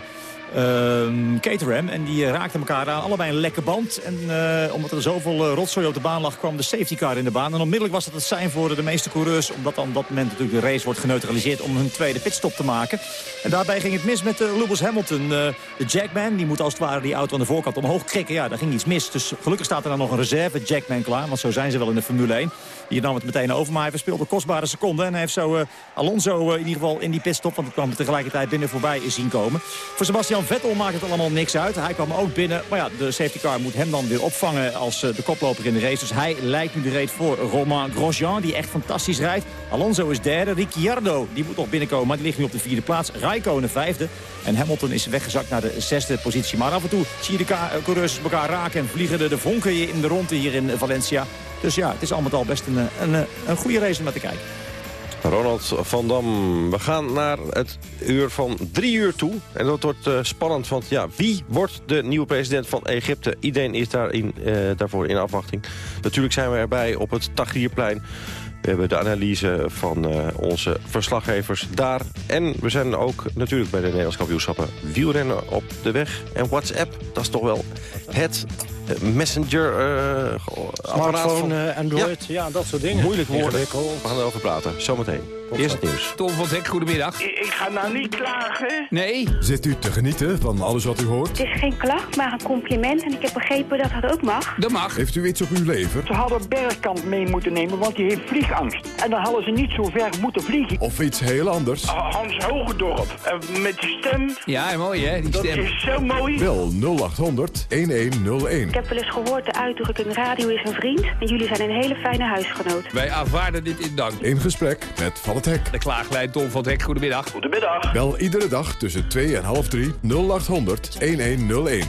[SPEAKER 10] Caterham. En die eh, raakten elkaar aan. Allebei een lekke band. En eh, omdat er zoveel eh, rotzooi op de baan lag... kwam de safety car in de baan. En onmiddellijk was dat het zijn voor de meeste coureurs... omdat dan op dat moment natuurlijk de race wordt geneutraliseerd... om hun tweede pitstop te maken. En daarbij ging het mis met Lewis Hamilton. De Jackman, die moet als het ware die auto aan de voorkant omhoog krikken. Ja, daar ging iets mis. Dus gelukkig staat er dan nog een reserve Jackman klaar. Want zo zijn ze wel in de Formule 1. Die nam het meteen over, maar hij verspeelde kostbare seconden. En hij heeft zo Alonso in ieder geval in die pitstop... want het kwam er tegelijkertijd binnen voorbij zien komen. Voor Sebastian Vettel maakt het allemaal niks uit. Hij kwam ook binnen. Maar ja, de safety car moet hem dan weer opvangen als eh, de koploper in de race. Dus hij lijkt nu de race voor Romain Grosjean, die echt fantastisch rijdt. Alonso is derde. Ricciardo, die moet nog binnenkomen, maar die ligt nu op de vierde plaats. Raikkonen vijfde. En Hamilton is weggezakt naar de zesde positie. Maar af en toe zie je de eh, coureurs elkaar raken en vliegen er de vonken in de ronde hier in Valencia. Dus ja, het is allemaal al best een, eh, een, een goede race om naar te kijken.
[SPEAKER 3] Ronald van Dam, we gaan naar het uur van drie uur toe. En dat wordt eh, spannend, want ja, wie wordt de nieuwe president van Egypte? Iedereen is daarin, eh, daarvoor in afwachting. Natuurlijk zijn we erbij op het Tahrirplein. We hebben de analyse van eh, onze verslaggevers daar. En we zijn ook natuurlijk bij de Nederlandse kampioenschappen wielrennen op de weg. En WhatsApp, dat is toch wel het messenger eh,
[SPEAKER 2] Smartphone, eh, Android, ja. dat soort dingen.
[SPEAKER 3] Moeilijk woorden. We gaan erover praten, zometeen. Eerst het nieuws.
[SPEAKER 20] Tom van Hek, goedemiddag.
[SPEAKER 21] Ik ga nou niet klagen.
[SPEAKER 20] Nee.
[SPEAKER 1] Zit u te genieten van alles wat u hoort?
[SPEAKER 22] Het is geen klacht, maar een compliment. En ik heb begrepen dat dat ook mag.
[SPEAKER 20] Dat mag.
[SPEAKER 1] Heeft u iets op uw lever?
[SPEAKER 21] Ze hadden Bergkamp mee moeten nemen, want die heeft vliegangst. En dan hadden ze niet zo ver moeten vliegen.
[SPEAKER 1] Of iets heel anders?
[SPEAKER 21] Hans Hogendorp, en met die stem,
[SPEAKER 20] Ja, mooi hè, die
[SPEAKER 21] dat
[SPEAKER 20] stem.
[SPEAKER 21] is zo mooi.
[SPEAKER 1] Bel 0800 1101.
[SPEAKER 22] Ik heb wel eens gehoord, de uitdrukking radio is een vriend. En jullie zijn een hele fijne huisgenoot.
[SPEAKER 20] Wij aanvaarden dit in dank.
[SPEAKER 1] In gesprek met Van het Hek.
[SPEAKER 20] De klaaglijn Tom van Hek, goedemiddag.
[SPEAKER 21] Goedemiddag.
[SPEAKER 1] Bel iedere dag tussen 2 en half 3 0800 1101.
[SPEAKER 22] Ik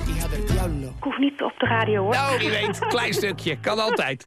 [SPEAKER 22] hoef niet op de radio hoor.
[SPEAKER 20] Nou, wie weet, klein stukje, kan altijd.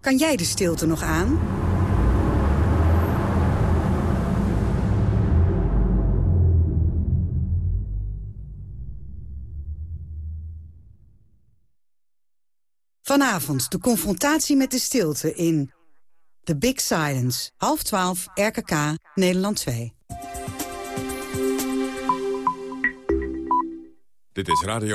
[SPEAKER 23] Kan jij de stilte nog aan? Vanavond de confrontatie met de stilte in The Big Silence. Half 12, RKK, Nederland 2.
[SPEAKER 1] Dit is Radio